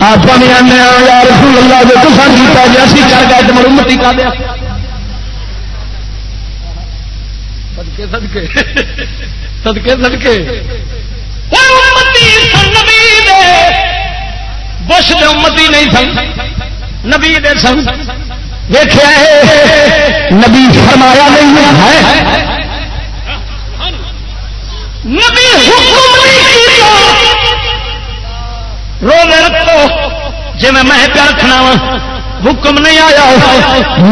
آپ بھی آنے یار رسول اللہ جو سن کیتا جی اسی چل گئے تو مرمتی کا دیا۔ سدکے سدکے سدکے بش دے امتی نہیں سن، نبی دے سن۔ دیکھا نبی فرمایا نہیں ہے۔ نبی حکم رو رکھو جی میں مہ پیا رکھنا وا، حکم نہیں آیا۔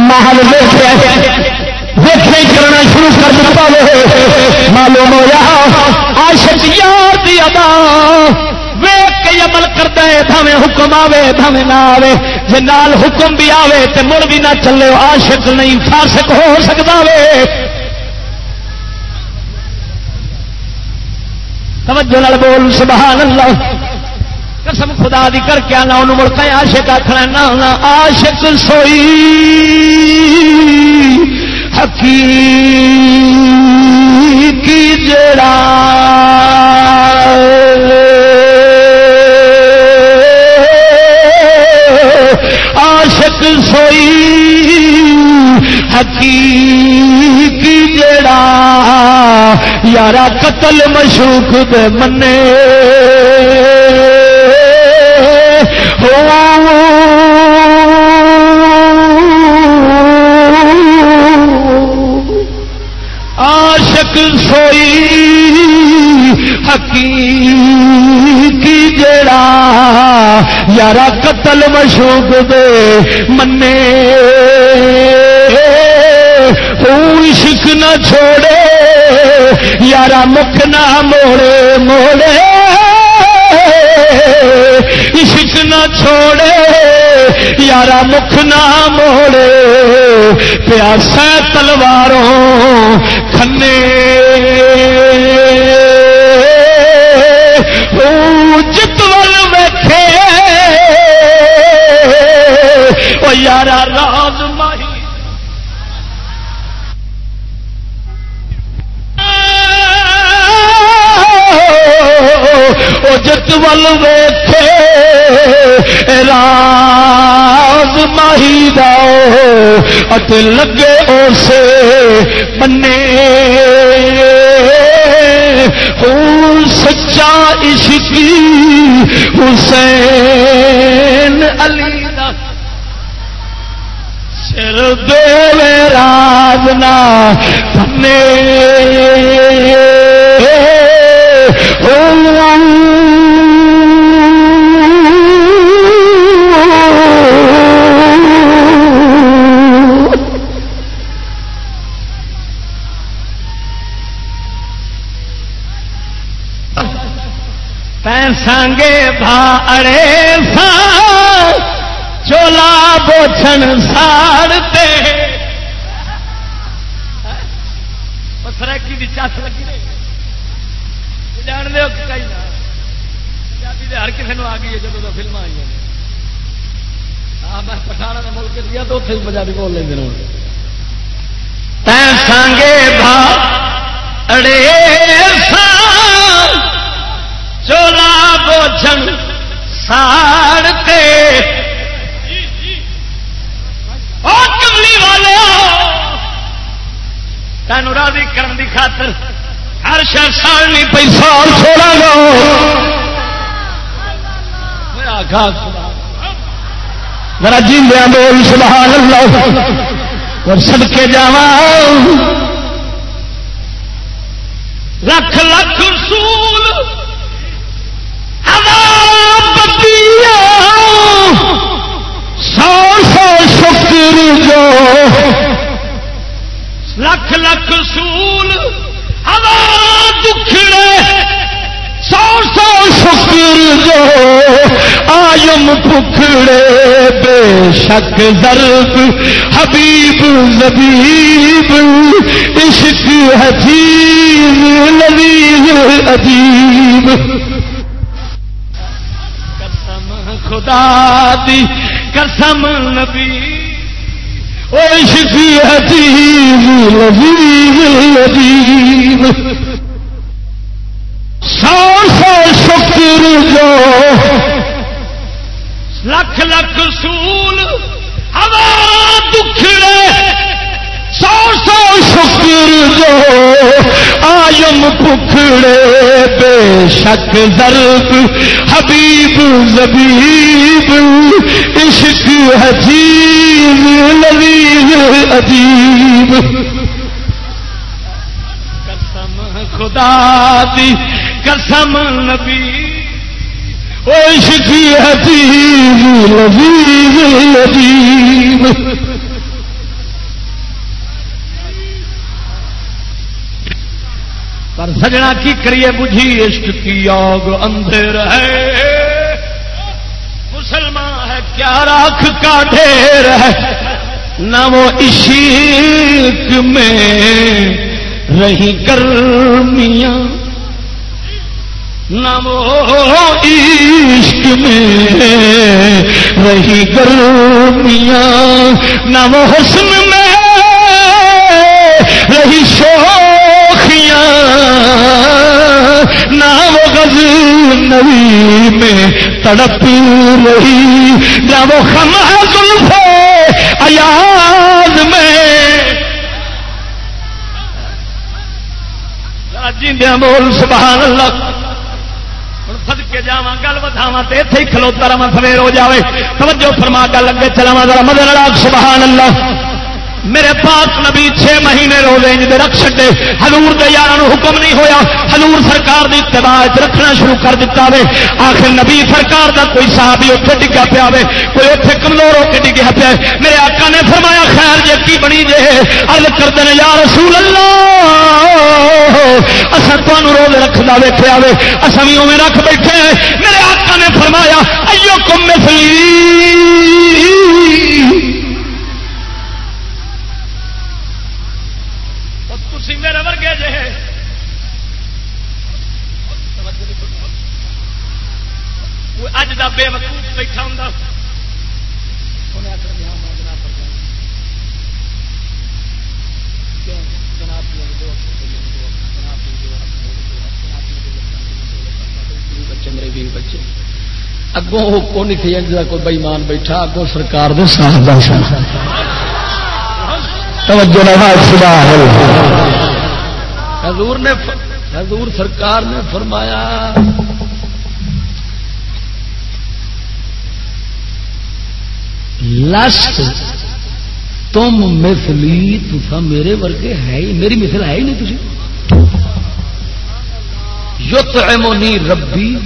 محل دیکھا دیکھنے کرنا شروع کر دیتا معلوم ہوا آشک یار دی ادا۔ ویک کے عمل کرتا ہے تھویں حکم آوے تھویں نہ آوے۔ جے نال حکم بھی آوے تے مڑ بھی نہ چلے، عاشق نہیں، فاسق ہو سکتا وے۔ توجہ نال بول، سبحان اللہ۔ قسم خدا دی کر کے نہ انہوں مڑ عاشق آخنا نہ، عاشق سوئی۔ حقیقی جڑا عاشق سوئی حقیقی جڑا یارا قتل مشوق دے منے عاشق سوئی حقیقی جڑا یارا قتل مشوق دے منے۔ عشق نہ چھوڑے، یارا مکھ نہ موڑے موڑے۔ عشق نہ چھوڑے یارا مکھ نہ موڑے پیاسا تلواروں کھنے۔ جتور ویٹھے او یارا جت ول ویخے راز ماہی داؤ لگے اسے بنے سچا عشقی حسین علی دا۔ سر دے راج نا بھاڑے سا چولا بوچھن ساڑتے سرکی کی چس لگی جان دو کئی ہر کسی نے آ گئی ہے جب تو فلم آئی ہیں ہاں بس پٹھانا ملک دیا تو اتنے پنجابی بول لیں گے سانگے بھا اڑے راضی کرن دی خاطر ہر شہر سال نہیں پی سال چھوڑا گا۔ میرا جیندیا بول سبحان اللہ اور سڑکے جا لکھ لکھ رسول سو سو شکر جو لکھ لکھ سول ہوا دکھڑے، سو سو شکر جو آیم پکڑے بے شک درد حبیب زبیب، عشق حجیب لذیذ عجیب خدا دی، قسم نبی۔ شفی عجیب سو سو شکر جو لکھ لکھ سول ہوا دکھڑے سو سو شکر جو آیم پکڑے، بے شک ضرب، حبیب زبیب، عشق حجیب لذیذ عجیب. قسم خدا دی، قسم نبی. عشق حجیب لذیذ عجیب پر سجنا کی کریے بجھی؟ عشق کی آگ اندھیر ہے۔ مسلمان ہے، کیا راکھ کا ڈھیر ہے؟ نہ وہ عشق میں رہی گرمیاں، نہ وہ عشق میں رہی گرمیاں، نہ وہ حسن میں رہی شوخیاں نہ وہ غز نبی میں تڑپ رہی۔ نہ وہ خم زلف ایاز میں۔ جیندیا بول، سبحان اللہ۔ سد جا گل بداوا تو اتے ہی کھلوتا رہا سویر ہو جائے توجہ فرما، گل لگے چلا ذرا مدن سبحان اللہ۔ میرے پاک نبی چھ مہینے روزے دے رکھ چڈے ہلور دے یار حکم نہیں ہویا۔ ہلور سرکار دی اتباع رکھنا شروع کر دیتا وے۔ آخر نبی سرکار دا کوئی صحابی اتنے ڈگا پیا وے۔ کوئی اتنے کمزور ہو کے ڈگیا پیا میرے آقا نے فرمایا، خیر جی کی بنی جے۔ ارد کرتے ہیں یا رسول اللہ اصا تمہوں روز رکھنا ویخیا وے۔ اصا بھی اوے رکھ بیٹھے میرے آقا نے فرمایا ایو کم مثلی. بے وقوف بیٹھا ہوں اگوں وہ کون تھے جا کوئی بئیمان بیٹھا اگوں سرکار دے صاحب حضور نے حضور سرکار نے فرمایا لسٹ تم مثلی تسا میرے ورگے ہے ہی میری مثل ہے ہی نہیں تھی یوت ایمونی ربی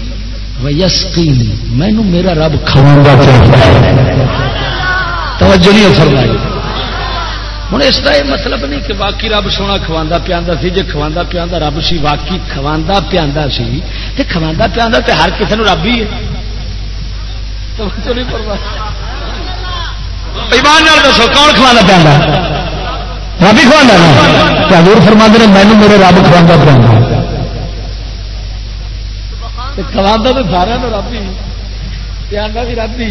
ویسکی مینو میرا رب کھوا توجہ نہیں فرمائی۔ ہوں اس کا یہ مطلب نہیں کہ واقعی رب سونا کھوا پیا سی جی کھوا پیا رب سی، واقعی کھوا پیا سی تو کھوا پیا ہر کسی رب ہی ہے۔ توجہ نہیں فرمائی۔ دسو، کون کھوا پیا رب ہی کھوا دور فرما دے مینو میرے رب کھوا پیا کھوا تو سارا رب ہی پیا بھی رب ہی۔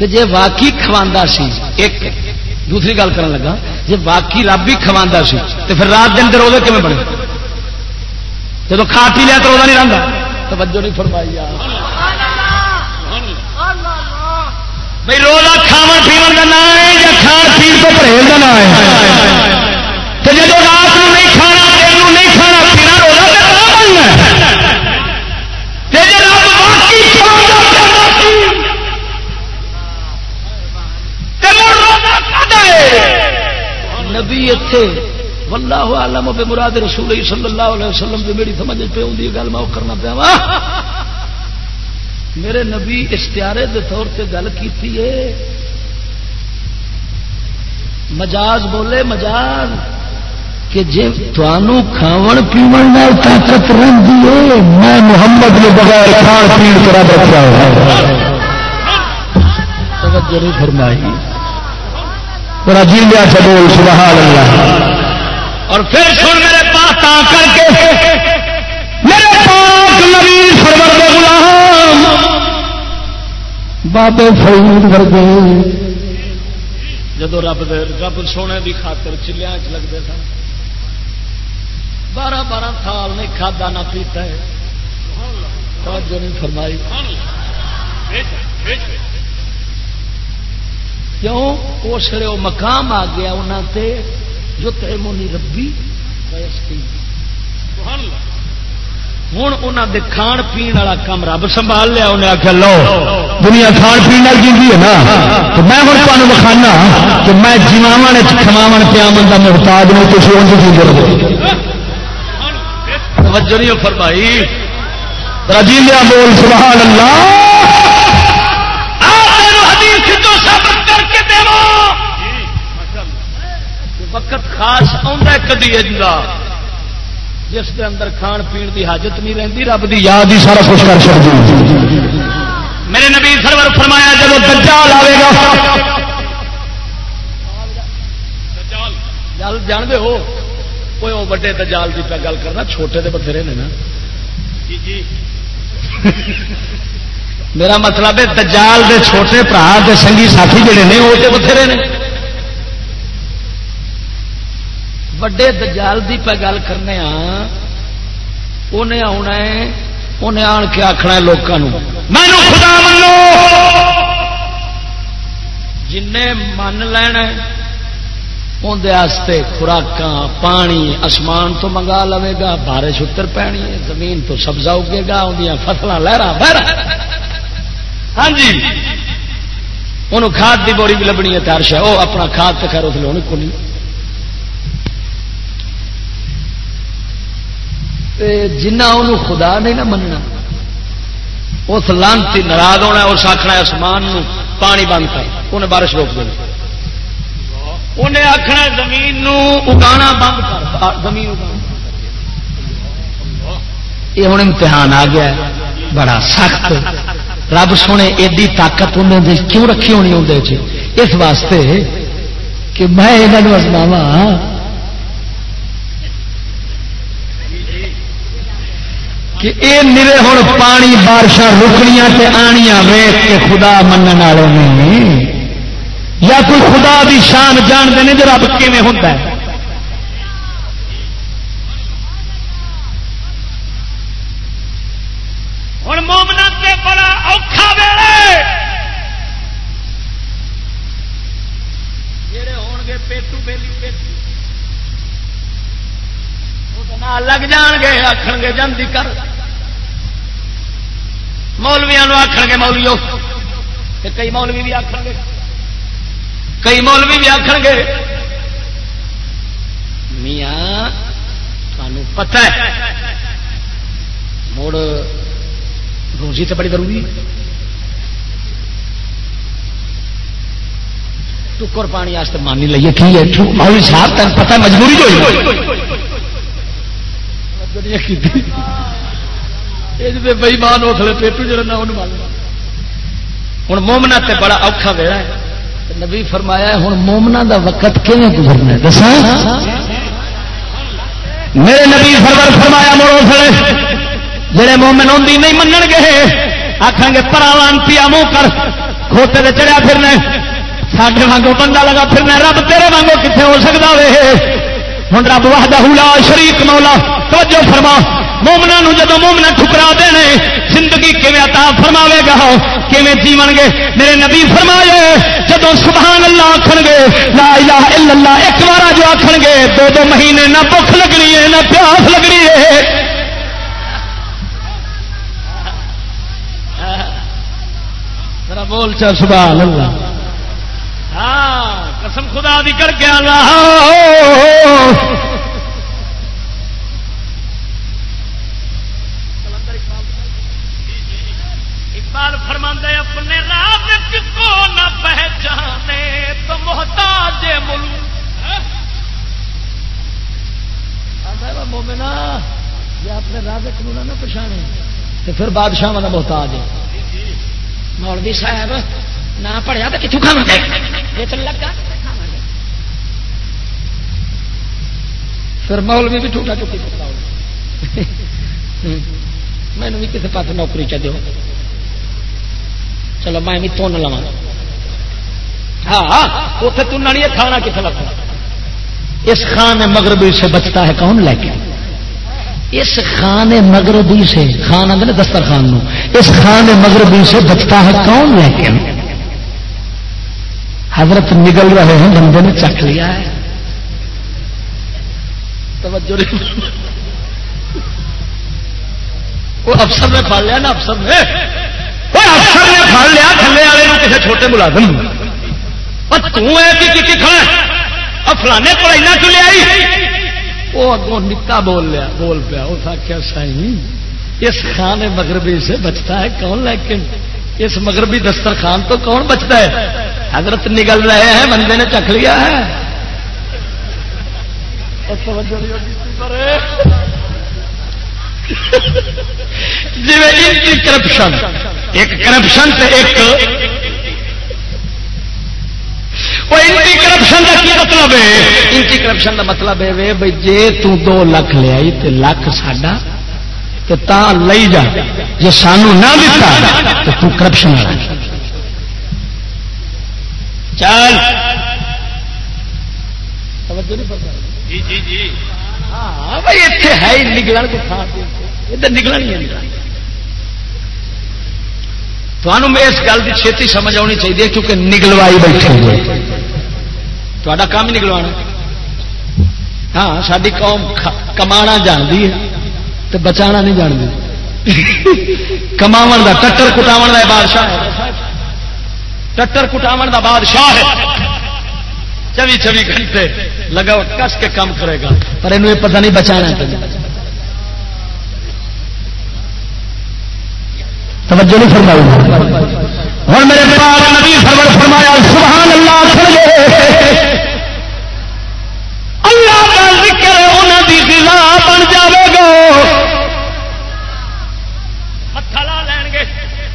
جی واقعی کھوا سی، ایک دوسری گل کر لگا جی واقعی رب ہی کھوا سی تو پھر رات دن روزے کم بنے؟ جب کھا پی لیا تو روزہ نہیں رہتا توجہ نہیں فرمائی بھائی روزہ کھاو پیو کا نام ہے یا کھان پی تو پرہیز کا نام ہے؟ تو جب رات کو نہیں کھانا، دن نہیں کھانا پینا روزہ نبی اتے واللہ عالم بے مراد رسول صلی اللہ علیہ وسلم جو میری سمجھ پہ ہوں گل میں کرنا پیا میرے نبی اشتہارے کے طور سے گل کی مجاز بولے، مجاز، کہ جی تمہوں کھاو پیو طاقت رہتی ہے، میں محمد نے بغیر کھان پی کرا بچا توجہ فرمائی۔ جی لیا چلو سبحان اللہ۔ اور پھر سن میرے پاس تا کر کے، میرے پاک بابے فرید ورگے۔ جدو رب رب سونے کی خاطر چلیا چ لگتے سن۔ بارہ بارہ سال نہیں کھادا نہ پیتا ہے۔ توجہ نہیں فرمائی۔ کیوں؟ اس لیے وہ مقام آ گیا انہوں تے جو تیمونی ربی۔ ہوں انہوں دے کھان پی والا کام رب سنبھال لیا انہیں آخیا لو۔ دنیا کھان پی جی ہے نا؟ تو میں ہوں تمہیں بخانا کہ میں جیواوا کھواو پیا بندہ محتاج نہیں کچھ ان کی ضرورت توجہ نہیں فرمائی۔ رجیلیا بول سبحان اللہ۔ وقت خاص کدی اجلا جس کے اندر کھان پین دی حاجت نہیں رہتی رب دی یاد ہی سارا کچھ کر سکتی میرے نبی سرور فرمایا جب دجال آئے گا گل جان دے ہو۔ کوئی وہ وڈے دجال کی گل کرنا چھوٹے دے بتھیرے نے نا۔ جی جی۔ میرا مطلب ہے دجال دے چھوٹے برا دے سنگی ساتھی جڑے نے وہ بتھیرے نے۔ وڈے دجال دی پہ گل کرنے ہاں انہیں آنا ہے انہیں آن کے آخنا لوگوں خدا منو۔ جن من لینا اندر خوراک پانی آسمان تو منگا لے گا بارش اتر پینی ہے زمین تو سبزہ اگے گا اندر فصل لہرا بہرا ہاں جی۔ انہوں کھاد کی بوری بھی لبنی ہے ترش ہے۔ وہ اپنا کھاد تو خیر اس لیے کو نہیں جنہ انہوں خدا نہیں نہ مننا، اس لانتی ناراض ہونا اس آخنا آسمان پانی بند کر، انہیں بارش روک دے۔ انہیں آخنا زمین اگانا بند کر زمین یہ ہوں امتحان آ گیا بڑا سخت۔ رب سونے، ایڈی طاقت انہیں کیوں رکھی ہونی اندر اس واسطے کہ میں یہاں ازماوا کہ اے میرے ہوں پانی بارشاں رکنیاں تے آنیاں ویخ کے خدا من والے نے۔ یا کوئی خدا دی شان جانتے ہیں جو رب کیون ہوتا ہوں مومنا بڑا اوکھا ویلے۔ جڑے ہون گے پیٹو بیلی پیٹو۔ لگ جان گے آخر گے جانتی کر۔ مولویا آخ گے مولیو کئی مولوی بھی آخ گے۔ کئی مولوی بھی آخ گے۔ میاں پتا ہے۔ مڑ روزی تو بڑی ضروری۔ ٹکر پانی مانی لیے کی ہے؟ مولوی صاحب تین پتا مجبوری جو بئیمان اٹھلے پیٹو جڑا ہوں مومنا تے بڑا اوکھا ویڑا ہے نبی فرمایا ہوں مومنا دا وقت کیون گزرنا دسا میرے نبی سرور فرمایا مڑو اسلے جڑے مومن آدھی نہیں منگ گے آخان گے پراوان پیا منہ کر کھوتے دے چڑیا پھرنا ساڈے وانگو بندہ لگا پھرنا رب تیرے وانگو کتنے ہو سکتا وے ہوں رب واہدہ شریک مولا توجہ فرما مومنا جدو مومنا ٹھکرا دے زندگی عطا فرماوے گا؟ کیویں جیون گے؟ میرے نبی فرمائے جدو سبحان اللہ آخ گے، لا الہ الا اللہ، ایک بار جو آخ گے، دو دو مہینے نہ بخ لگنی ہے، نہ پیاس لگنی ہے۔ بول چل سبحان اللہ ہاں قسم خدا دی کر کے اللہ اقبال فرماندے اپنے رازق کو نہ پہچانے تو محتاج ملو مومنا یہ اپنے رازق نو نہ پچھانے تو پھر بادشاہ والا محتاج ہے مولوی صاحب نہ پڑھیا تو کتوں کھانا گے لگا پھر مولوی بھی ٹوٹا ٹوٹی پکڑا مینو بھی کسی پاس نوکری چ چلو میں بھی تن لوا ہاں اتنے تن نہیں کھانا کتنے لگتا اس خان مغربی سے بچتا ہے کون لے کے اس خان مغربی سے خان آدھے دسترخان اس خان مغربی سے بچتا ہے کون لے کے حضرت نگل رہے ہیں بندے نے چکھ لیا ہے توجہ وہ افسر نے پڑ لیا نا افسر نے اور افسر نے پڑ لیا تھلے والے کسی چھوٹے ملازم اور تھی کھڑا اور فلانے کو اینا کیوں لیا وہ اگوں نکا بول لیا بول پیا اس آخیا سائی اس خان مغربی سے بچتا ہے کون لیکن اس مغربی دسترخان تو کون بچتا ہے حضرت نگل رہے ہیں بندے نے چکھ لیا ہے جی کرپشن ایک کرپشن ایک کرپشن کا کی مطلب ہے؟ انٹی کرپشن کا مطلب ہے بھائی جی دو لکھ لیا تو لکھ ساڈا تو تا لئی جا جی سانو نہ دتا تو کرپشن چل۔ جی جی جی۔ ہاں بھائی اتنے ہے ہی نکلن کو ادھر نکلنا نہیں تمہیں اس گل کی چھتی سمجھ آنی چاہیے کیونکہ نگلوائی بیٹھے ہوئے تا کام ہی ہاں ساری قوم کما جانتی ہے تو بچا نہیں جانتی۔ کما کا ٹٹر کٹاو کا بادشاہ ٹٹر کٹاو کا بادشاہ ہے۔ چوبی چوبی گھنٹے لگا کس کے کام کرے گا؟ پر یہ پتہ نہیں بچانا توجہ نہیں فرمائی۔ ہوں میرے پاس نبی سرور فرمایا سبحان اللہ اللہ کا ذکر انہوں کی غذا بن جائے گا۔ متھا لا لین گے۔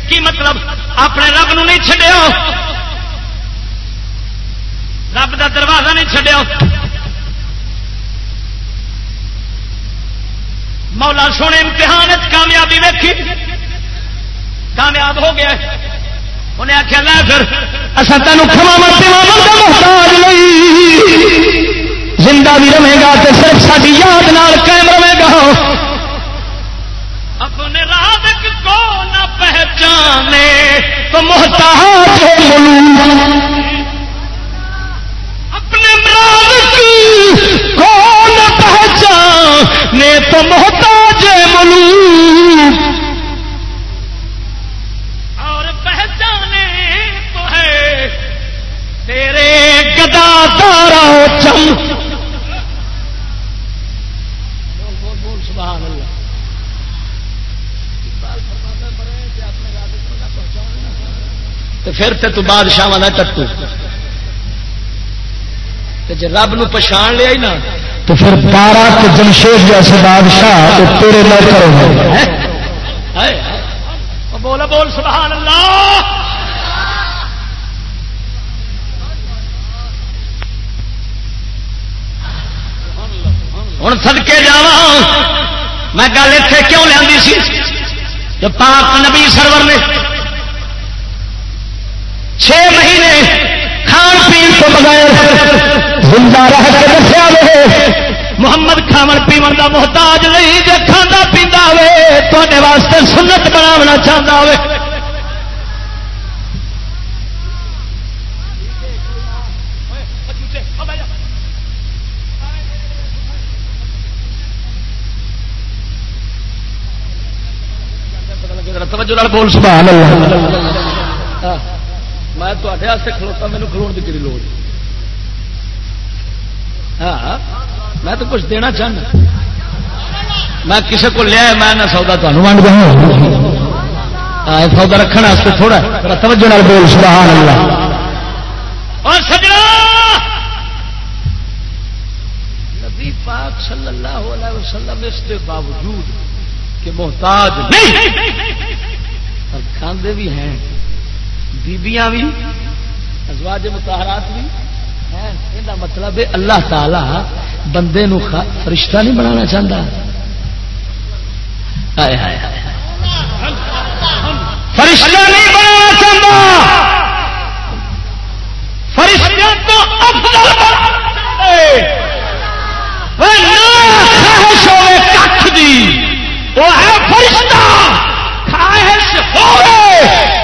کی مطلب؟ اپنے رب نو نہیں چڈیا رب دا دروازہ نہیں چڈیا مولا سونے امتحان کامیابی ویکھی۔ کامیاب ہو گیا انہیں آخیا لا پھر اصل تین زندہ بھی رہے گا تو صرف ساری یاد نال قائم رہے گا اپنے رازق کو نہ پہچانے تو محتاج ہے اپنے رازق کو نہ پہچانے تو محتاج ملوک۔ گدا تارا چم۔ پھر تے تو بادشاہ والا ٹٹو۔ جی رب نو پچھان لیا ہی نا تو پھر بارہ کے جمشید جیسے بادشاہ تو تیرے لے کرو۔ بول بول، سبحان اللہ۔ ہوں سدکے جا میں گل اتنے کیوں لیا سی؟ پاک نبی سرور نے چھ مہینے کھان پی تو بغیر زندہ رہ کے دسیا محمد کھاون پیو کا محتاج نہیں جی کھانا پیتا ہوے تے واسطے سنت بنا چاہتا ہوے توجہ بول، سبحان اللہ. میں تے کھلوتا مینو کھلو کی کری لوڑ؟ ہاں میں تو کچھ دینا چاہنا۔ میں کسی کو لیا میں نہ سودا تمہیں ونڈ دوں ہاں، سودا رکھنے تھوڑا توجہ بول، سبحان اللہ۔ اور سجنا! نبی پاک صلی اللہ علیہ وسلم اس کے باوجود کہ محتاج نہیں۔ اور کھاندے بھی ہیں، بیبیاں بھی، ازواج متحرات بھی یہ مطلب ہے اللہ تعالی بندے نو فرشتہ نہیں بنانا چاہتا فرشتہ نہیں بنانا چاہتا فرشتہ تو وہ ہے فرشتہ۔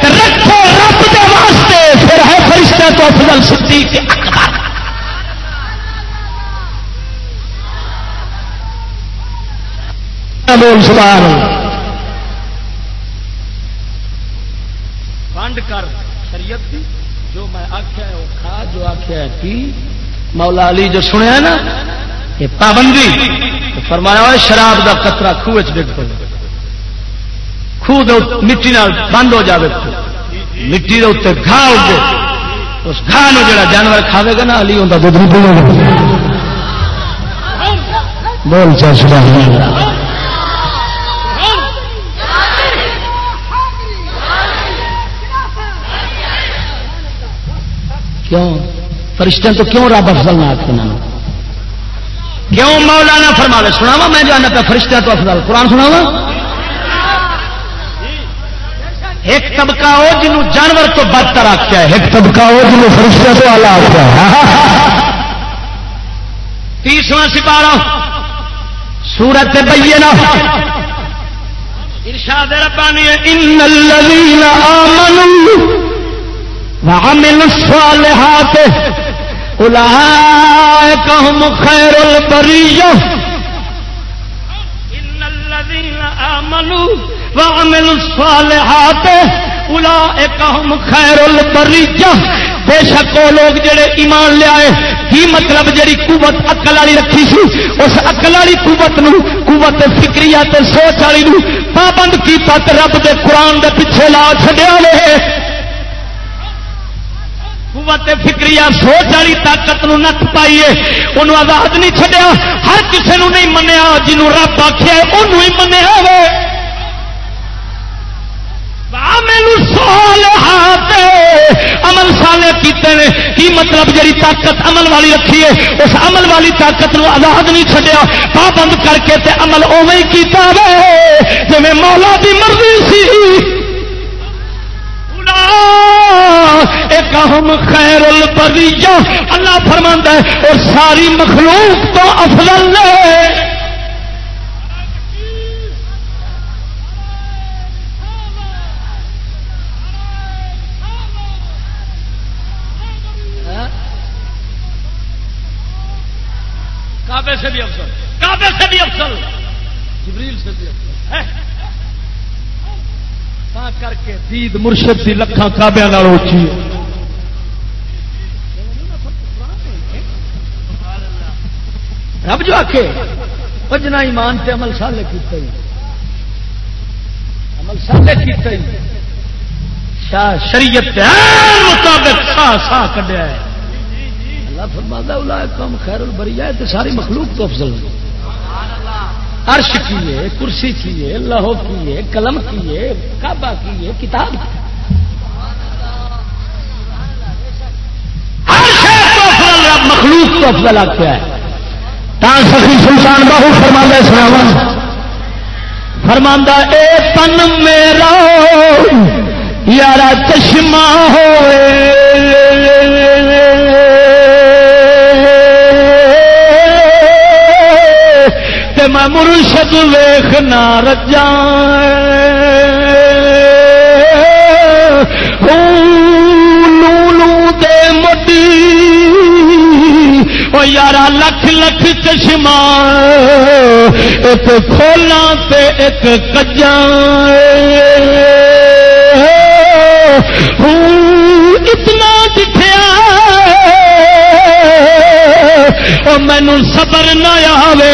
رکھو رب کے واسطے، پھر ہے فرشتہ تو افضل صدیق اکبر بول سبحان بانڈ کر شریعت کی جو میں آخیا ہے، وہ کھا، جو آخیا ہے کی مولا علی جو سنیا نا، یہ پابندی۔ فرمایا ہوا شراب دا قطرہ خوہ ڈگ پہ خوہ مٹی بند ہو جائے مٹی کے اتنے گھا اگے اس گھا جڑا جانور کھاوے گا نا علی ہوں دودھ نہیں بول چل کیوں فرشتے تو کیوں رب افضل نہ آتے نا کیوں مولانا فرما لے سنا میں جو آنا پہ فرشتہ تو افضل قرآن سنا ایک طبقہ ہو جنہوں جانور تو بدتر آخیا ہے۔ ایک طبقہ ہو جنہوں فرشتہ تو آلہ آخیا ہے۔ تیسواں سپارہ سورت بینہ۔ ارشاد ربانی ان الذین آمنوا وعملوا الصالحات هم ان وعملوا الصالحات اولئك هم خير البريه بے شک وہ لوگ جڑے ایمان لے آئے، کی مطلب جڑی قوت اکل والی رکھی سی؟ اس اکل والی قوت نو، قوت فکری سوچ والی نو پابند کی پت رب دے قرآن دے پیچھے لا چڈیا لے۔ قوت فکری سوچ والی طاقت نو نت پائیے انہوں آزاد نہیں چڈیا ہر کسی نے نہیں منیا جنہوں رب آخیا انہوں ہی منیا ہوئے۔ عمل سالے پیتے ہیں کی مطلب جی طاقت عمل والی رکھی ہے؟ اس عمل والی طاقت نو آزاد نہیں چڈیا پابند کر کے تے عمل اوے ہی کیتا جی مولا کی مرضی سی۔ ایک ہم خیر البریہ۔ اللہ فرماندہ ہے، اور ساری مخلوق تو افضل نے کعبے سے بھی افضل۔ کعبے سے بھی افضل۔ جبریل سے کر کے دید مرشد کی لکھان کابیا اچھی رب جو آخے بجنا ایمان تے عمل سالے کیتے عمل سالے کیتے شریعت مطابق سا سا کڈیا ہے۔ اللہ فرماتا اولا کم خیر البری ہے تو ساری مخلوق تو افضل عرش کی ہے، کرسی کی ہے لہو کی ہے، قلم کی ہے، کعبہ کی ہے، کتاب مخلوق تو افضل آتا ہے۔ سخی سلطان بہو فرما سناوا فرما اے تن میرا، یارا چشمہ ہوئے۔ میں مرشد ویخ نہ رجا۔ دے مٹی۔ وہ یار لکھ لکھ چشمہ۔ ایک کھولا تے ایک کجا۔ اتنا مینو صبر نہ آوے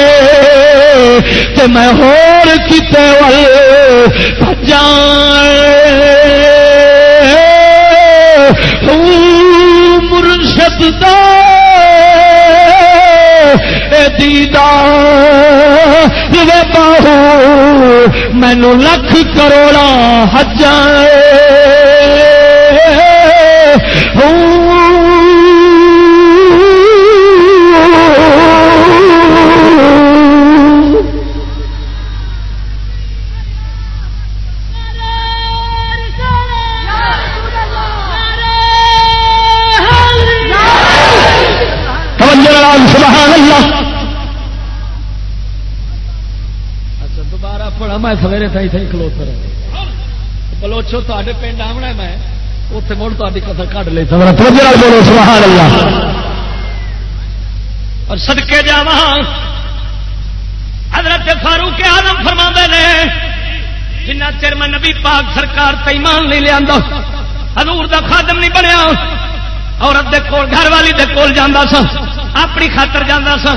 تو میں ہور کتے ول جان مرشد دا دیدا باہو مینو لکھ کروڑا ہزار میں سویرے تھی تھی کلوتر بلوچو تے پنڈ آمنا میں اتنے مڑ تاری کتر کٹ لی اور سدکے جا حضرت فاروق آدم فرما نے جنہ چر میں نبی پاک سرکار تیمان نہیں لیا حضور دا خادم نہیں بنیا عورت دے کول گھر والی دے کول جانا سا اپنی خاطر جانا سا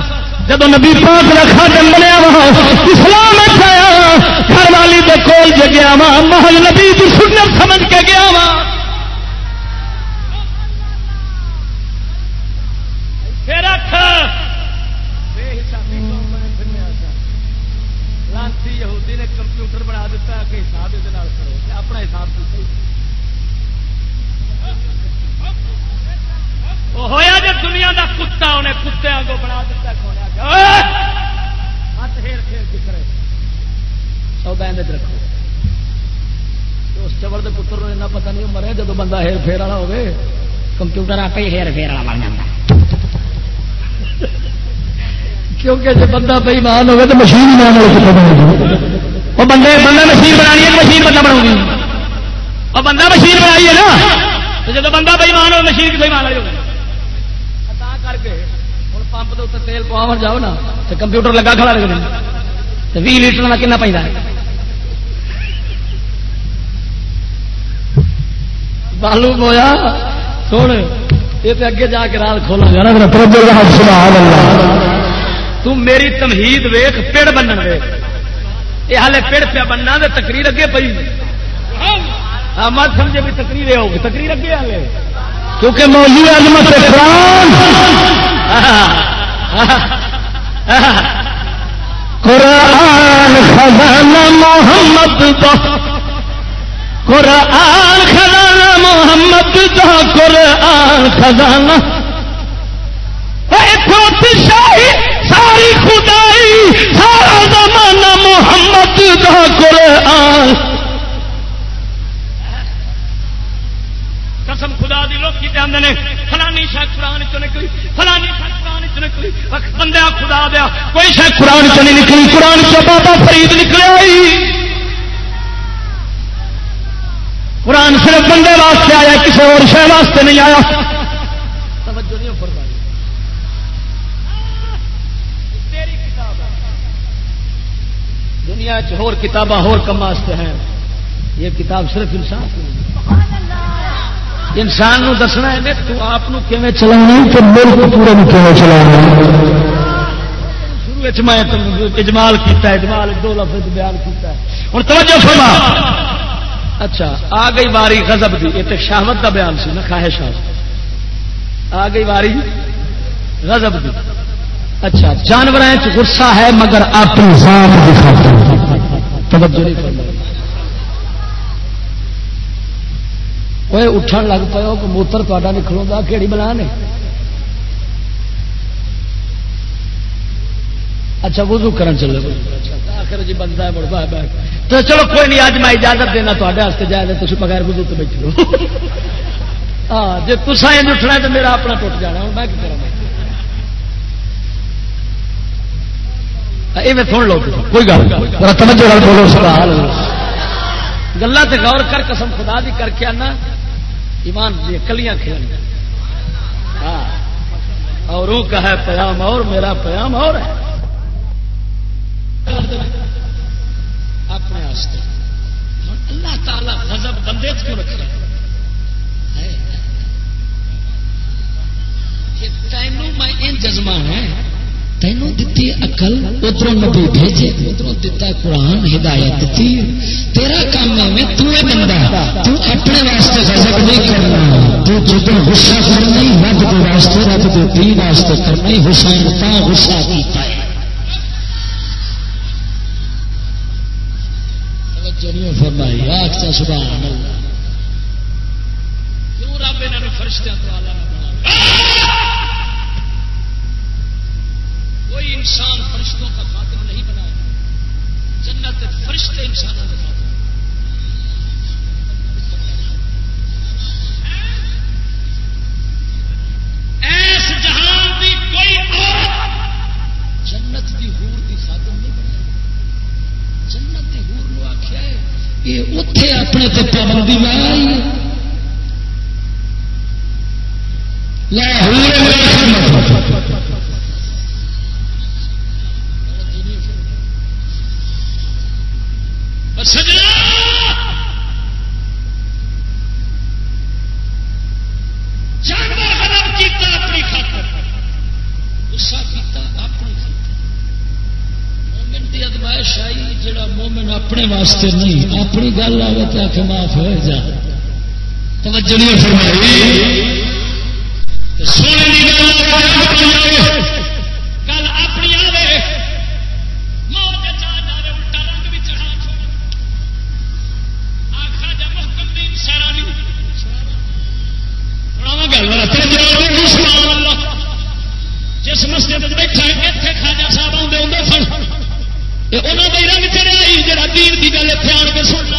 جب نبی پاک رکھا دن بنیا وا، اسلام اچھا اٹھایا گھر والی دے کول جگیا وا، محل نبی کی سنت سمجھ کے گیا وا۔ ہی ہیر پھیر والا بن جاتا کیونکہ جب بندہ بئی مان ہوگا تو مشین بنا وہ بندے بندہ مشین بنانی ہے مشین بندہ بناؤں گی۔ اور بندہ مشین بنائی ہے نا تو جب بندہ بئی مان ہو مشین کی بئی مان ہوگی۔ کر کے پمپ کے اتنے تیل پوا جاؤ نا تو کمپیوٹر لگا کھڑا تو بھی لیٹر کا کنا پہ بالو مویا سن۔ یہ تو اگے جا کے رات کھولا گا تم میری تمہید ویخ پیڑ بنن ویخ یہ ہالے پیڑ پیا بننا تو تقریر اگے پی ہاں، مت سمجھے بھی تقریر ہوگی۔ تقریر اگے ہالے کیونکہ موضوع عظمت قرآن۔ خزانہ محمد قرآن محمد دا قرآن خزانہ۔ شاہی، ساری خدائی، سارا زمانہ محمد دا قرآن۔ قسم خدا دی، لوگ آدھے فلانی شاید قرآن چ نکلی، فلانی شاید قرآن چ نکلی۔ بندہ خدا دیا، کوئی شاید قرآن چ نہیں نکلی، قرآن چ بابا فرید نکلے قرآن صرف بندے واسطے آیا، کسی اور شہ واسطے نہیں آیا؟ دنیا ہور کتاباں ہور کم واسطے ہیں۔ یہ کتاب صرف انسان انسان نو دسنا ہے تو آپ چلا ملک پورے چلا شروع میں اجمال کیتا اجمال دو لفظ بیان کیتا ہوں توجہ فرما۔ اچھا آ گئی واری غضب دی۔ یہ تو شہوت کا بیان سی نا خواہش آ گئی واری غضب دی۔ اچھا جانور غصہ ہے مگر اپنی ذات کی خاطر۔ توجہ نہیں فرمائی۔ کوئی اٹھن لگ پا موتر تا نکلوں گا کہڑی بلا نے؟ اچھا وضو کرن چلے۔ اچھا، آخر جی بندہ ہے، مڑ تو چلو کوئی نہیں اج میں اجازت دینا تے جائے تھی بغیر وضو تو بیٹھ لو ہاں جی تصا اٹھنا تو میرا اپنا ٹوٹ جانا ہوں میں کروں سن لو کوئی گل بولو سوال گلا غور کر، قسم خدا دی کر کے آنا۔ ایمان دی کلیاں کھیل ہاں اور وہ کا پیام اور، میرا پیام اور ہے۔ اپنے اللہ تعالی غضب بندے کیوں رکھے؟ تینوں میں ان جذبہ ہے تینوں دیتی اقل ادھر نبی بھیجے ادھر دتا قرآن، ہدایت دیتی تیرا کام ہے تو بندہ، تو اپنے واسطے غضب نہیں کرنا۔ تو جب غصہ کرنا ہی رب کے واسطے، رب کے دین واسطے کرنا ہی حسین تا غصہ کیتا ہے۔ فرمائی آخ سبحان اللہ۔ کیوں رب انہوں فرشتوں کو آلہ کوئی انسان فرشتوں کا خاتم نہیں بنایا جنت فرشتے انسانوں کا خاتم ایس جہان کی کوئی جنت کی ہور کی خاتم نہیں بنایا جنت کی ہور یہ اتے اپنے تو پابندی میں آئی لاہور اپنے واسطے نہیں، اپنی گل آئے تو آ کے معاف ہو جا۔ توجہ نہیں فرمائی۔ گل اپنی آئے جس مسجد بیٹھا اتنے خاجا صاحب آدھے آدھے سن۔ انہوں کا رنگ چڑھیا جڑا دین کی گل اتنے آن کے سن لو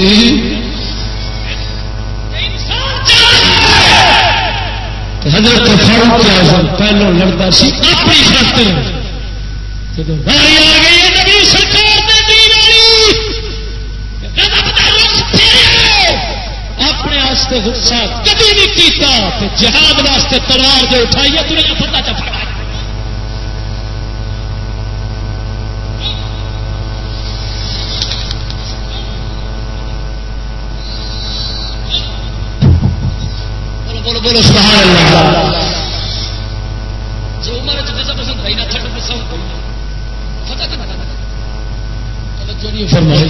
کرنا حضرت فاروق اعظم پہلو لڑتا سی، اپنی خاطر۔ اپنے غصہ کبھی نہیں کیتا جہاد واسطے تلوار جو اٹھائیے تمہیں پتا چپا بولو بولو سبحان اللہ۔ جو عمر پسند بھائی نہ پسند فرمائی۔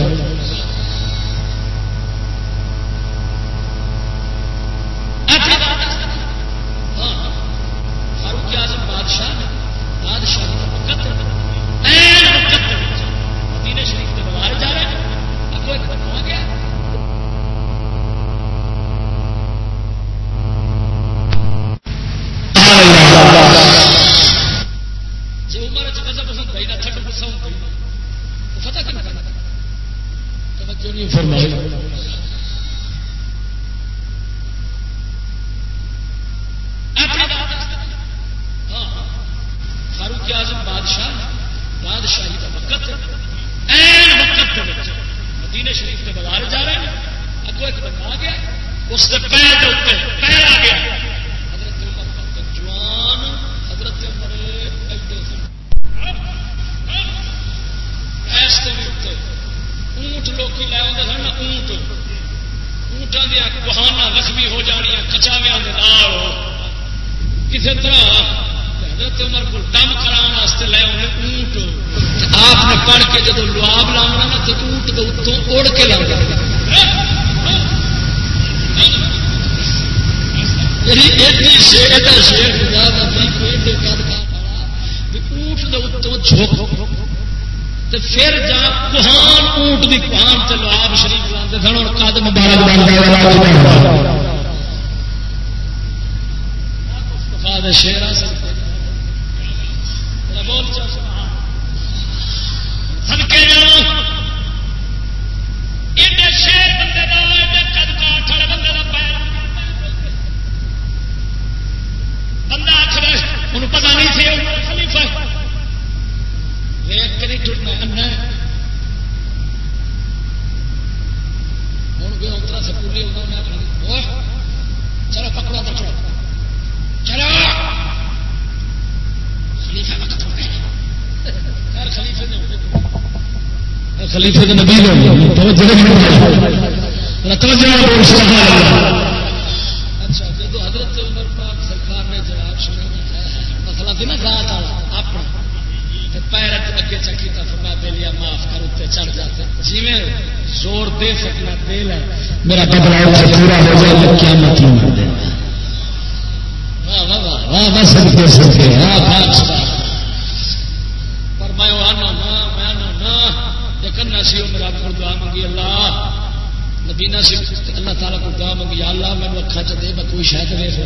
کوئی شاید ویس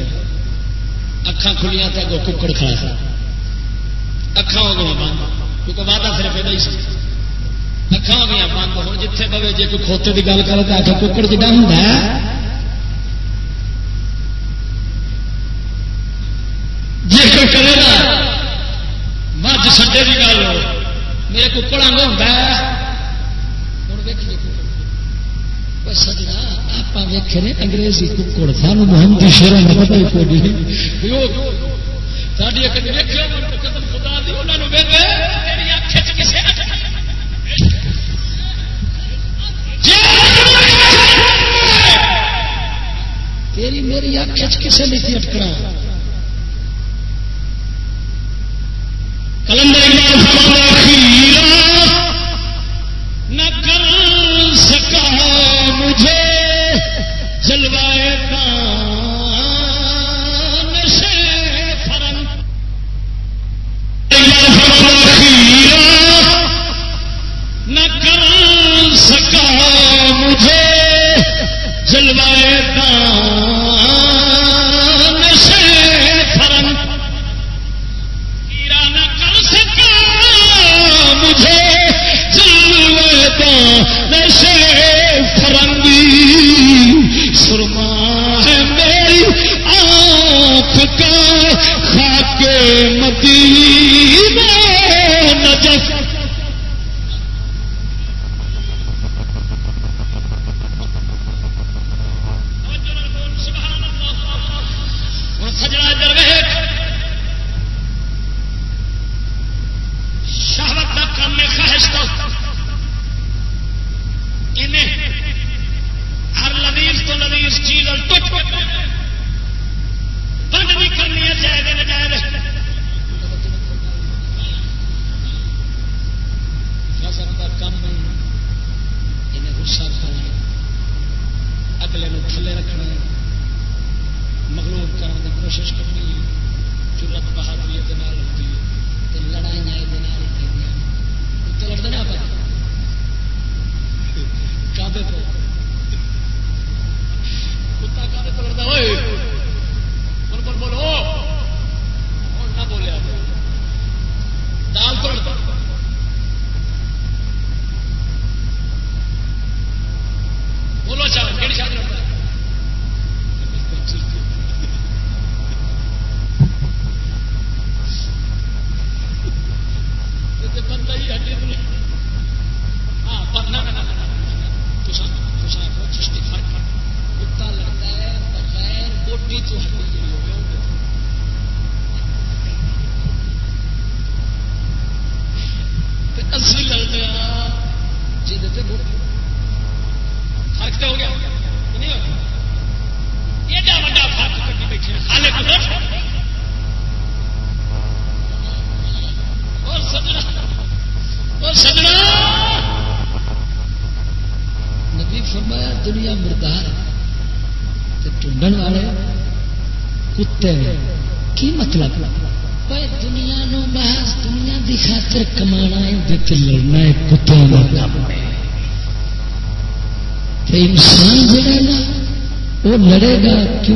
اکھان کھلیا تو اگو ککڑ کھڑا تھا اکھان ہو گئی بند۔ کیونکہ وعدہ صرف یہ سی۔ اکھان ہو گیا بند۔ ہوں جتھے پوے جی کوئی کھوتے کی گل کرے تو آخر ککڑ کتا ہوں جی کوئی کرے گا مجھ سڈے کی گل میرے ککڑ آگوں ہوتا ہے۔ انگریزی کڑ سان محمد تیری میری اکھ چ کسے نہیں تھی اٹکڑا کلندر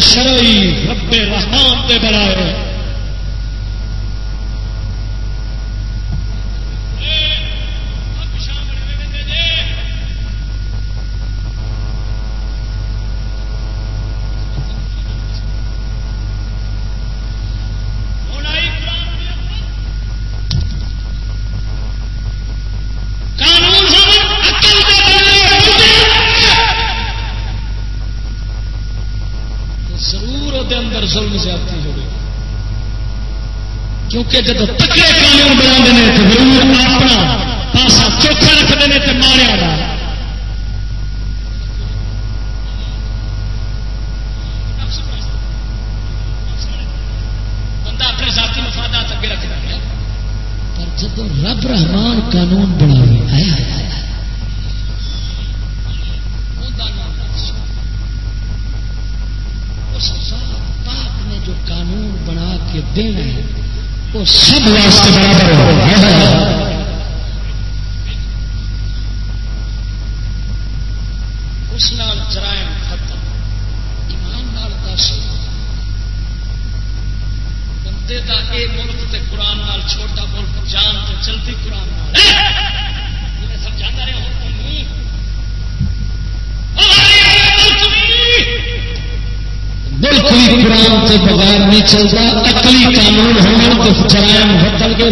شر حقیقت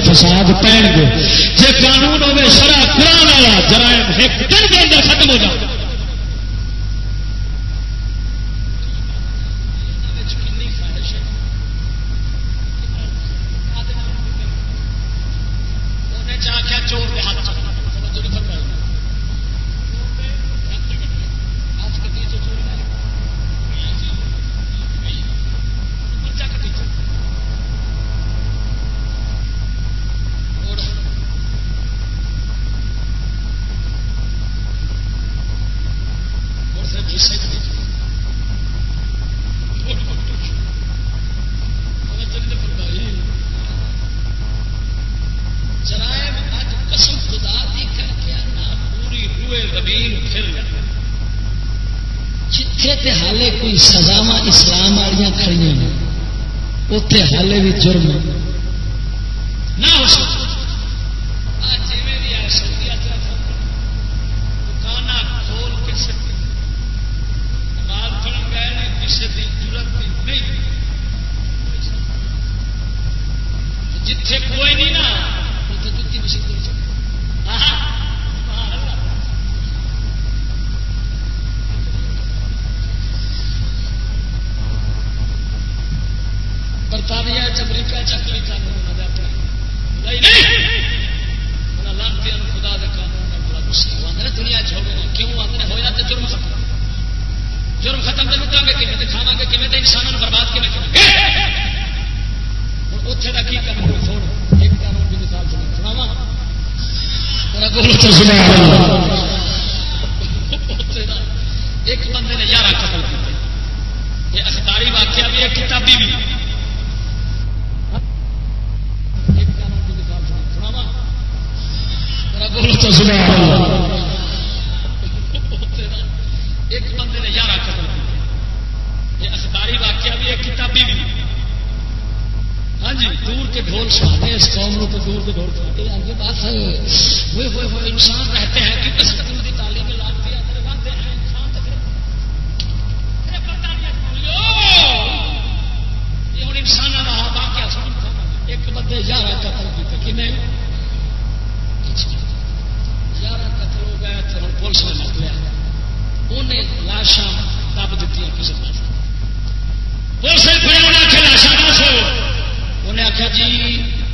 فساد پہن گے۔ قوم کو دور سے دور کرتے ہیں یہ بات ہے ہوئے ہوئے ہوئے، انسان رہتے ہیں۔ کہ بس کی تعلیم لاتے ہیں۔ ہوں انسان رہا واقعہ سن ایک بندے یارہ قتل کی کہ میں یارہ قتل ہو گیا تو ہوں پولیس نے مت لیا۔ انہیں لاشاں دب دیتی کسی پاس۔ پولیس نے پھر انہیں آخیا لاشاں دس انہیں آخیا جی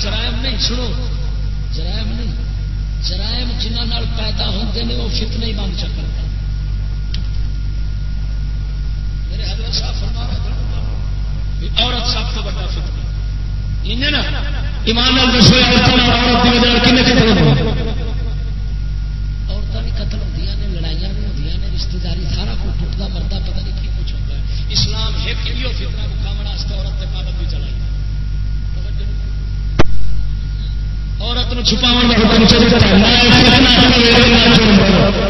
جرائم نہیں، سنو۔ جرائم نہیں۔ جرائم جنہوں پیدا ہوتے ہیں وہ فتنے ہی بن چکر میرے حضرت صاحب فرما رہے عورت سب تو بڑا فتنا نا، ایمان عورتوں بھی عورت گا عزت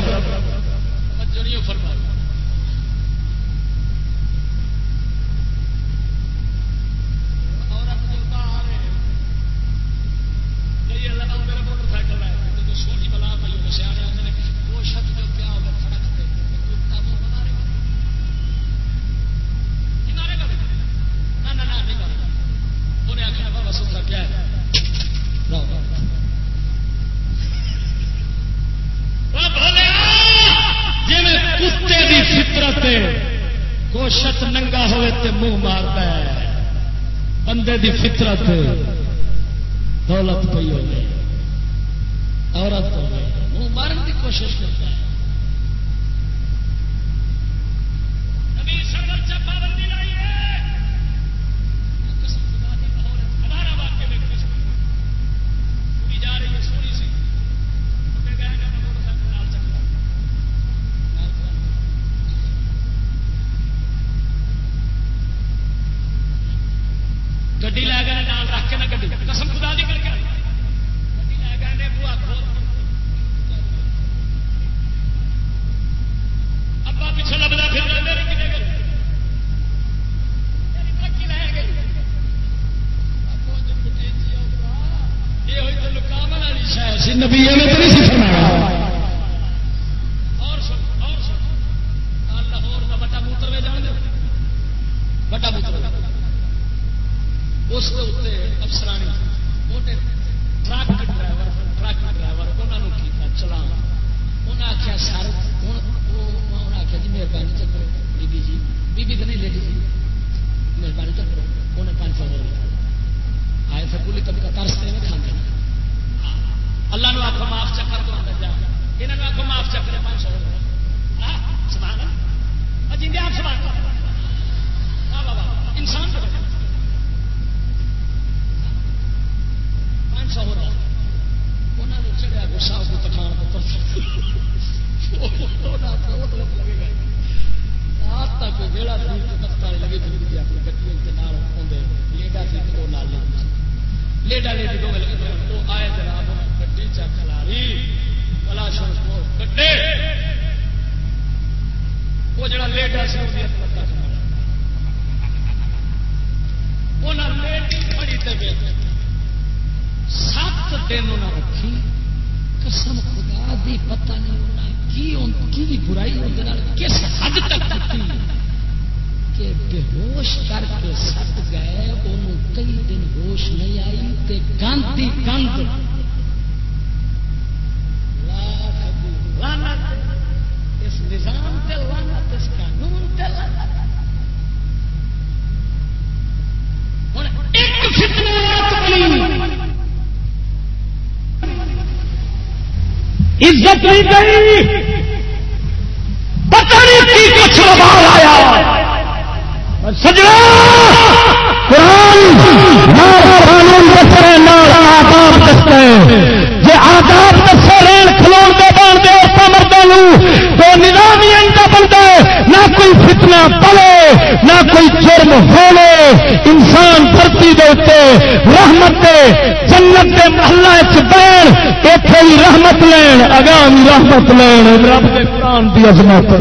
رب کے قرآن کی عظمت۔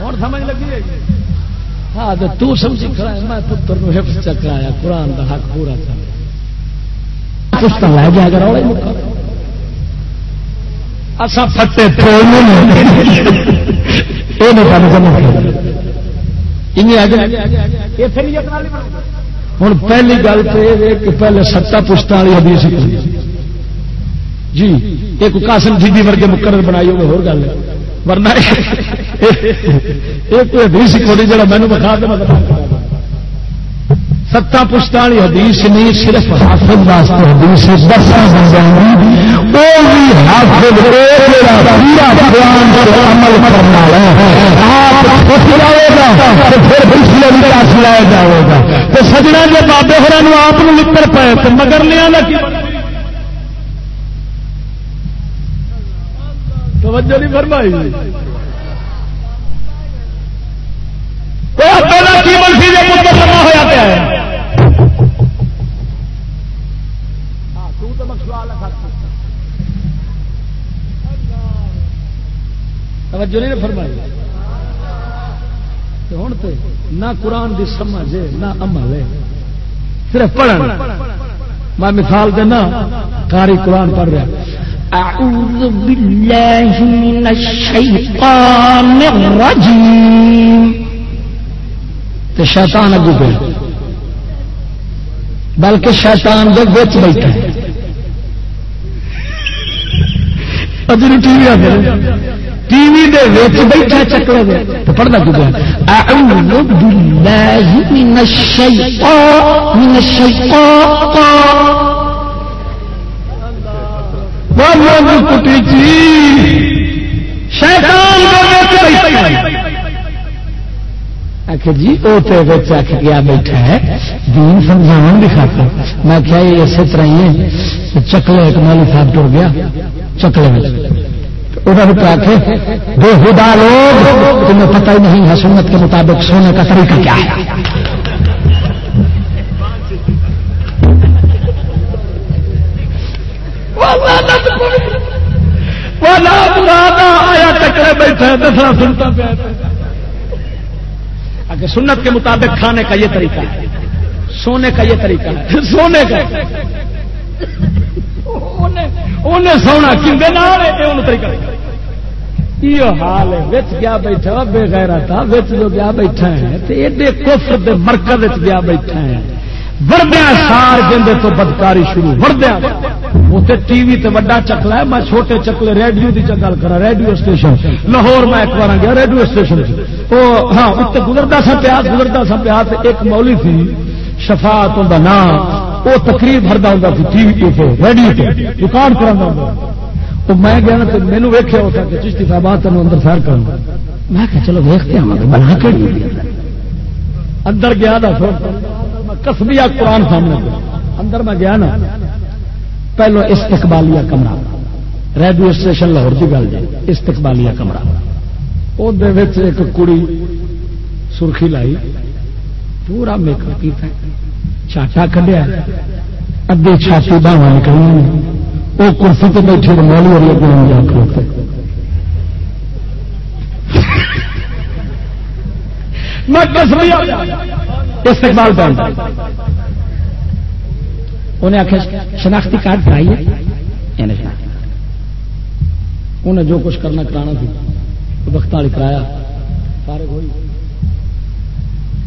اور سمجھ لگی ہے ہاں تو تو سمجھ کھڑا ہے میں پتر حفظ چکرایا قرآن کا حق پورا کر کچھ تو لے گیا اگر اصا پتے یہ نہیں سمجھ ہوں پہلی گل تو یہ کہ پہلے ستا پشت والی حدیث جی ایک قاسم جی ورگے مقرر بنائی ہوگی ہو گل ورنہ ایک حدیث کوئی جڑا مینو بخار دے مطلب۔ ستا پشتا والی حدیث نہیں، صرف حافظ واسطے حدیث دسا وہ بھی حافظ عمل کرنا آپ لائے گا پھر پچھلے بھی رس لایا جائے گا۔ تو سجنا کے بابے ہر آپ نکل پائے تو مگر لیا توجہ نہیں فرمائی کی منفی نے پتر لما ہوا پیا ہے توجہ نہیں فرمائی۔ ہوں تو نہ قرآن کی سمجھ نہ عمل ہے۔ صرف پڑھن۔ میں مثال دینا کاری قرآن پڑھ رہا۔ أعوذ بالله من الشيطان الرجيم تو شیطان اگو گیا۔ بلکہ شیطان دے وچ بیٹھا ادھر ٹی وی آ ٹی وی دے وچ بیٹھا چکلے دے، تو پڑھنا کیوں اعوذ باللہ من الشیطان من الشیطان. کٹی جی۔ وہ تو آخ گیا بیٹھا ہے۔ دین سمجھاؤ دکھاتا میں کیا یہ اسی طرح ہی ہے۔ چکلے ایک مالی صاحب ٹر گیا۔ چکلے میں دو خدا لوگ، تمہیں پتہ ہی نہیں ہے سنت کے مطابق سونے کا طریقہ کیا ہے۔ آیا بیٹھا دسنا سنتا اگر سنت کے مطابق کھانے کا یہ طریقہ ہے، سونے کا یہ طریقہ ہے، سونے کا۔ انہیں سونا کھے نہ طریقہ یہ حال ہے، وچ گیا بیٹھا بے غیرہ تھا وچ جو گیا بیٹھا ہے ایڈے کفر دے مرکز گیا بیٹھا ہے۔ وردیا سار جی تو بدکاری شروع وردیا اتنے ٹی وی تے وڈا چکلا ہے، میں چھوٹے چکلے ریڈیو کی گل کرا، ریڈیو اسٹیشن۔ لاہور میں ایک بار گیا، ریڈیو اسٹیشن وہ ہاں اتنے گزرتا سا پیا گزرتا سا پیا ایک مولی تھی، شفاعت ان نام۔ وہ تقریر بھرتا ہوں ٹی وی پہ ریڈیو پہ دکان کرا ہوں تو میں گیا تو مینو ویکیا ہوتا کہ چشتی صاحب تین اندر سیر کروں میں کہ چلو ویختے ہیں بنا کے اندر گیا تھا کسبیا قرآن سامنے اندر میں گیا نا، پہلو استقبالیہ کمرہ۔ ریڈیو اسٹیشن لاہور کی گل جی استقبالیہ کمرہ۔ وہ ایک کڑی سرخی لائی، پورا میک اپ کیا چاچا کھڈیا ادے چھاتی باہر نکلی وہ کرسی پہ بیٹھے مولی والی اگلے جا کھڑوتے میں استقبال بند؟ انہیں آخیا شناختی کارڈ کرائی ہے یعنی انہیں جو کچھ کرنا کرانا تھی وقت والی کرایا۔ فارغ ہوئی۔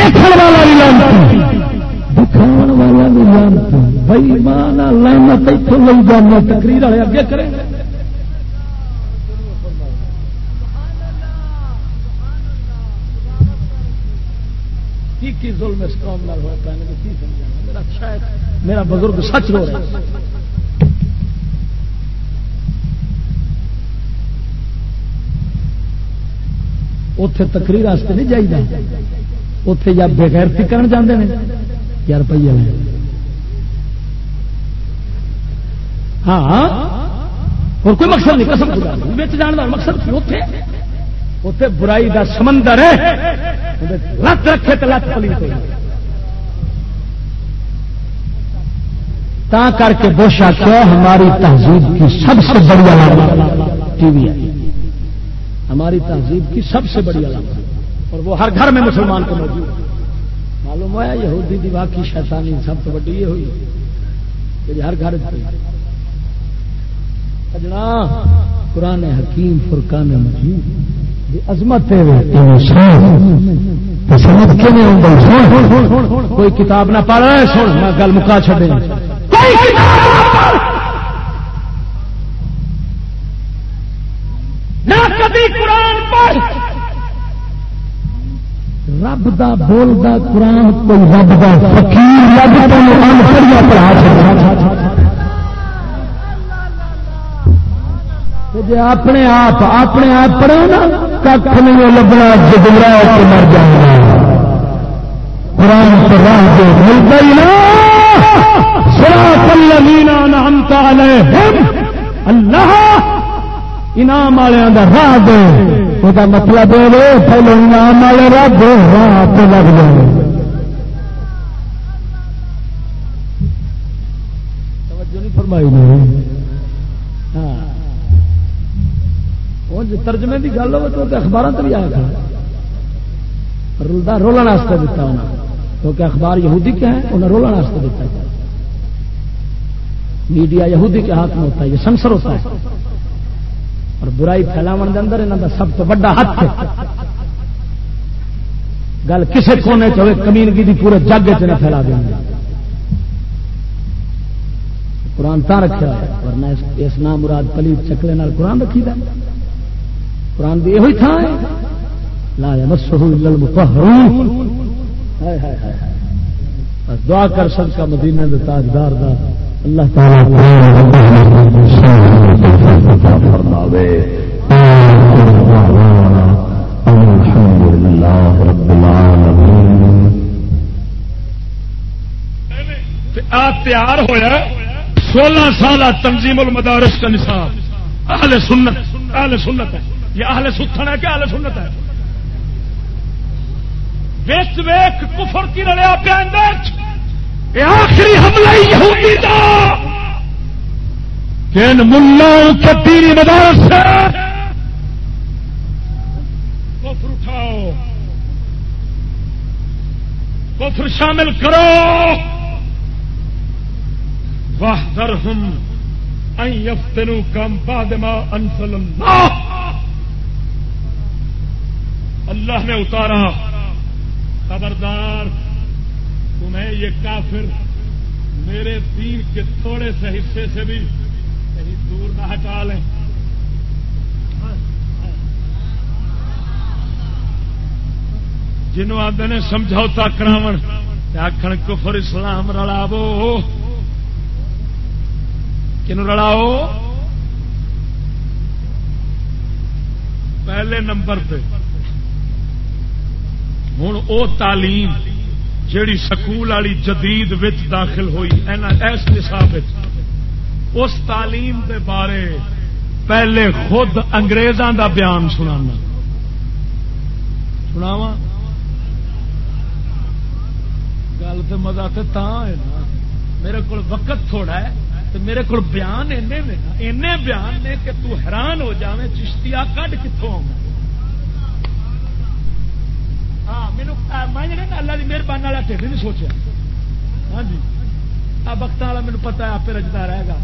دیکھنے والا بھی لانت دکھان والا بھی لانت بھائی ماں لانت اتوں لے جانا تقریر والے اگے کریں۔ کی ظلم اس قوم نال کی سمجھانا میرا اچھا شاید میرا بزرگ سچ رو رہا ہے۔ اتے تقریر واسطے نہیں چاہیے اتے یا بغیرتی کرن جاندے ہیں یا روپیے ہاں اور کوئی مقصد نہیں قسم خدا بچ جان کا مقصد اتنے اتنے برائی دا سمندر ہے لت رکھے تو لت پلی تا کر کے بوشا کیا ہماری تہذیب کی سب سے بڑی علامت ٹی وی ہے ہماری تہذیب کی سب سے بڑی علامت اور وہ ہر گھر میں مسلمان کو موجود ہے معلوم ہوا یہودی دی واقعی شیطانی سب تو ویڈی یہ ہوئی کہ ہر گھر سجنا قرآن حکیم فرقان مجید عظمت کوئی کتاب نہ پڑھ رہے سن، میں گل مکا چڑے قرآن پڑھ۔ رب دا بول دا قرآن کوئی رب دا فقیر، رب دا قرآن پڑھیا پڑھا جی اپنے آپ اپنے آپ پڑھو نا کھ نہیں لبنا جگمرا کے مر جانا قرآن سے راہ دے ملتا ہی نا۔ سرا اللہ انعام والوں کا راہ دے وہ مطلب پہلو انعام والے رب راہ پہ لگ جائے فرمائی نہیں ترجمے کی گل ہو تو اخبار سے بھی آیا رولتا رولن واسطے دیتا انہیں کیونکہ اخبار یہودی کیا ہے انہیں رولن واسطے دیتا ہے میڈیا یہودی کے ہاتھ میں ہوتا ہے یہ سنسر ہوتا ہے اور برائی پھیلاو کے اندر انہوں کا سب تو بڑا ہاتھ ہے۔ گل کسی کونے چاہے کمیونٹی کی پورے جگ چ پھیلا دیں گے قرآن تا رکھا ہے، ورنہ اس نام مراد پلیت چکلے نال قرآن رکھی دیں قرآن کی یہ تھان لا دعا کر سب کا مدینہ دے تاجدار دا۔ اللہ تعالی آپ تیار ہوا سولہ سال تنظیم المدارس کا نصاب۔ اہل سنت اہل سنت ہے۔ یہ اہل ستھن ہے کیا اہل سنت ہے؟ ویچ ویخ کفر کی رلیا پہ اندر۔ آخری حملہ یہودی دا۔ کہ ان ملاؤں کے تیری مدار سے کفر اٹھاؤ۔ کفر شامل کرو۔ واہ در ہم یفتنو کم بادما انسل اللہ اللہ نے اتارا۔ خبردار، تمہیں یہ کافر میرے دین کے تھوڑے سے حصے سے بھی کہیں دور نہ ہٹا لیں۔ جنوں آدھے نے سمجھوتا کراو آخر کفر اسلام رلاو کنو رلاؤ پہلے نمبر پہ ہوں او تعلیم جیڑی سکول والی جدید وچ داخل ہوئی ایس نصاب اس تعلیم دے بارے پہلے خود انگریزاں دا بیان سنانا۔ سناوا گل تو مزہ تو ہے نا۔ میرے کو وقت تھوڑا ہے تو میرے کو بیان اینے بیان نے کہ تو حیران ہو جائے چشتیا کڈ کتوں آؤں ہاں میں اللہ کی مہربانی والا ٹھیک نہیں سوچا ہاں جی آ وقت والا مجھے پتا ہے آپ رجدا رہے گا۔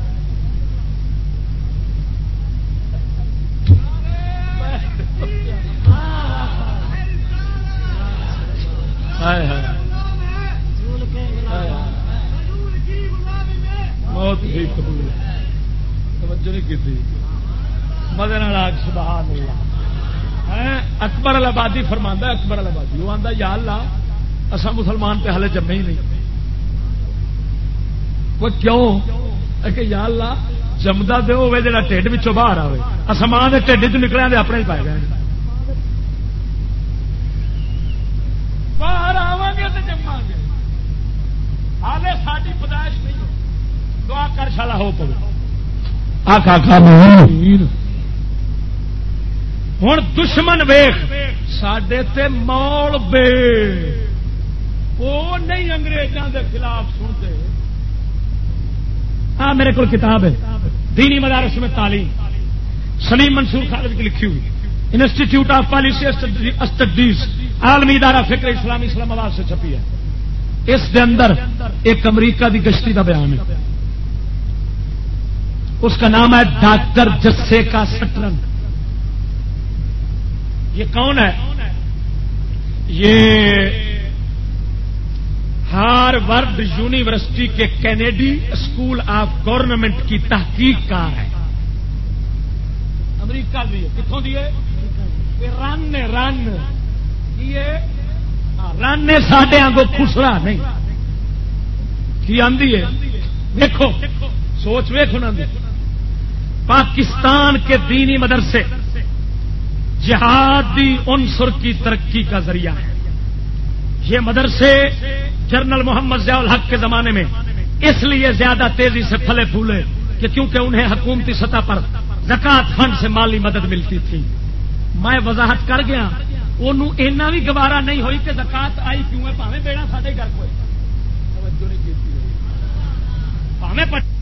بہت ہی قبول۔ توجہ نہیں کی مدن سبحان اللہ اکبر البادی فرما اکبر البادی وہ آتا یا اللہ اصا مسلمان تے ہلے جمے ہی نہیں۔ وہ کیوں؟ کہ یا اللہ جمدا دے ہوے جا ٹھڈ پچھوں باہر آئے اسمان کے ٹھڈ چ نکلے دے اپنے پائے گئے۔ باہر آوا گے تو جما گے۔ ہالے ساری پیدائش نہیں ہو دعا کر شالا ہو پو ہوں دشمن ویخ سڈے مول بے۔ وہ نہیں انگریزوں کے خلاف سنتے۔ ہاں میرے کو کتاب ہے۔ دینی مدارس میں تعلیم۔ سلیم منصور خالد کی لکھی ہوئی۔ انسٹیٹیوٹ آف پالیسی اسٹڈیز عالمی ادارہ فکر اسلامی اسلام آباد سے چھپی ہے۔ اس کے اندر ایک امریکہ کی گشتی کا بیان ہے۔ اس کا نام ہے ڈاکٹر جسے کا سٹرن۔ یہ کون ہے؟ یہ ہارورڈ یونیورسٹی کے کینیڈی اسکول آف گورنمنٹ کی تحقیق کار ہے۔ امریکہ دیے کتوں دیے رن رن۔ ہاں، رن نے ساڈے آگوں خسرا نہیں۔ کی آدھی ہے؟ دیکھو، سوچ ویخ پاکستان کے دینی مدرسے جہادی عنصر کی ترقی کا ذریعہ ہے یہ مدرسے جنرل محمد ضیاء الحق کے زمانے میں اس لیے زیادہ تیزی سے پھلے پھولے کہ کیونکہ انہیں حکومتی سطح پر زکات فنڈ سے مالی مدد ملتی تھی۔ میں وضاحت کر گیا اینا بھی گوارا نہیں ہوئی کہ زکات آئی کیوں ہے؟ پاوے بیڑا سارے گھر کو پاوے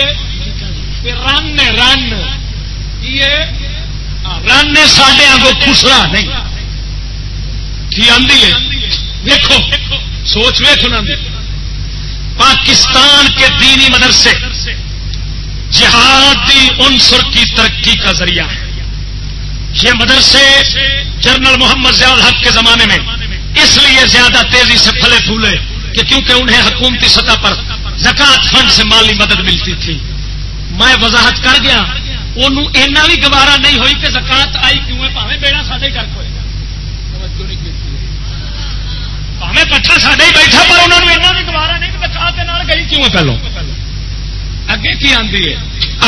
کتوں رن رن۔ رن سڈے آگوں خسرا نہیں۔ کی آدھی ہے؟ دیکھو سوچ ویخ پاکستان کے دینی مدرسے جہادی عنصر کی ترقی کا ذریعہ۔ ہے یہ مدرسے جنرل محمد ضیاء الحق کے زمانے میں اس لیے زیادہ تیزی سے پھلے پھولے کہ کیونکہ انہیں حکومتی سطح پر زکات فنڈ سے مالی مدد ملتی تھی۔ میں وضاحت کر گیا انہوں اینا بھی گوارا نہیں ہوئی کہ زکات آئی کیوں ہے؟ پاوے بیڑا سارے گھر کو پاوے پٹھا سارے ہی بیٹھا، پر انہوں نے اینا بھی گوارا نہیں کہ زکات گئی کیوں ہے پہلو؟ اگے کی آتی ہے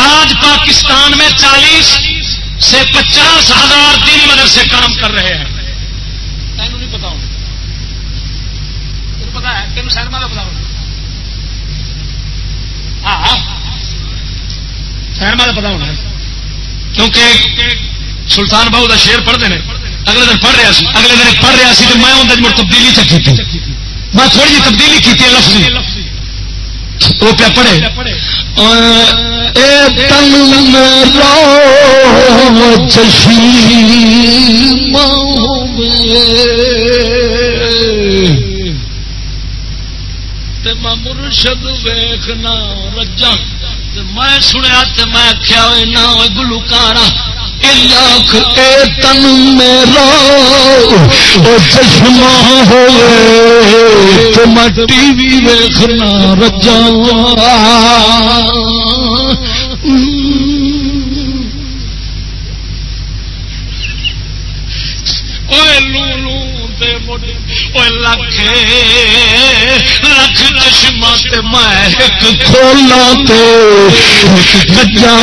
آج پاکستان میں چالیس سے پچاس ہزار تین مدرسے کام کر رہے ہیں تینوں نہیں پتا ہوں پتا ہے تین سینما کا پتا ہوں سینما کا پتا ہونا کیونکہ سلطان بہو کا شیر پڑھتے ہیں۔ اگلے دن پڑھ رہا سی۔ اگلے دن پڑھ رہا سی تو میں اندر مر تبدیلی چکی تھی میں تھوڑی جی تبدیلی کی لفظ وہ پہ پڑھے۔ مرشد ویخنا رجا۔ میں سنیا تو میں آخیا نہ گلوکارا لاکھ اے تن میرا۔ چشمہ ہوئے تو میں ٹی وی ویخنا رجا۔ لکھ لکھ چشمہ میں کھولا بجا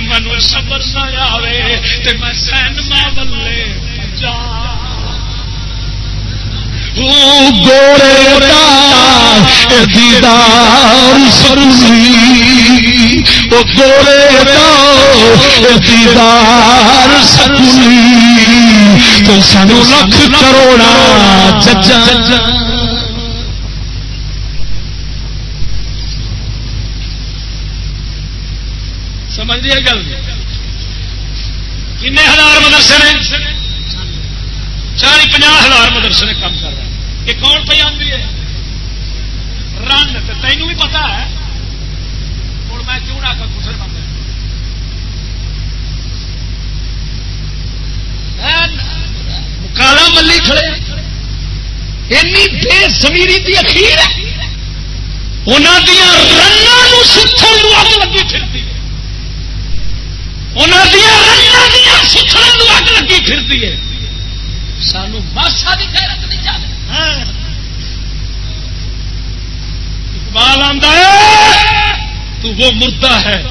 منو سبر سا آئے میں سینما بلے بجا گوڑے دیدار سبزی وہ گورے دیدار سبزی تو لکھ کروڑا چچا سمجھ ہزار مدرسے نے؟ چالی پناہ ہزار مدرسے نے کام کر رہے ہیں۔ یہ کون پہ آدمی ہے؟ ملی کھڑے۔ اینی بے سمیری دی اخیر ہے۔ انہوں دیا اگ لگی پھرتی ہے۔ انہوں دیا ستھن اگ لگی پھرتی ہے۔ سانو ماسا بھی نہیں اقبال آتا ہے تو وہ مردہ ہے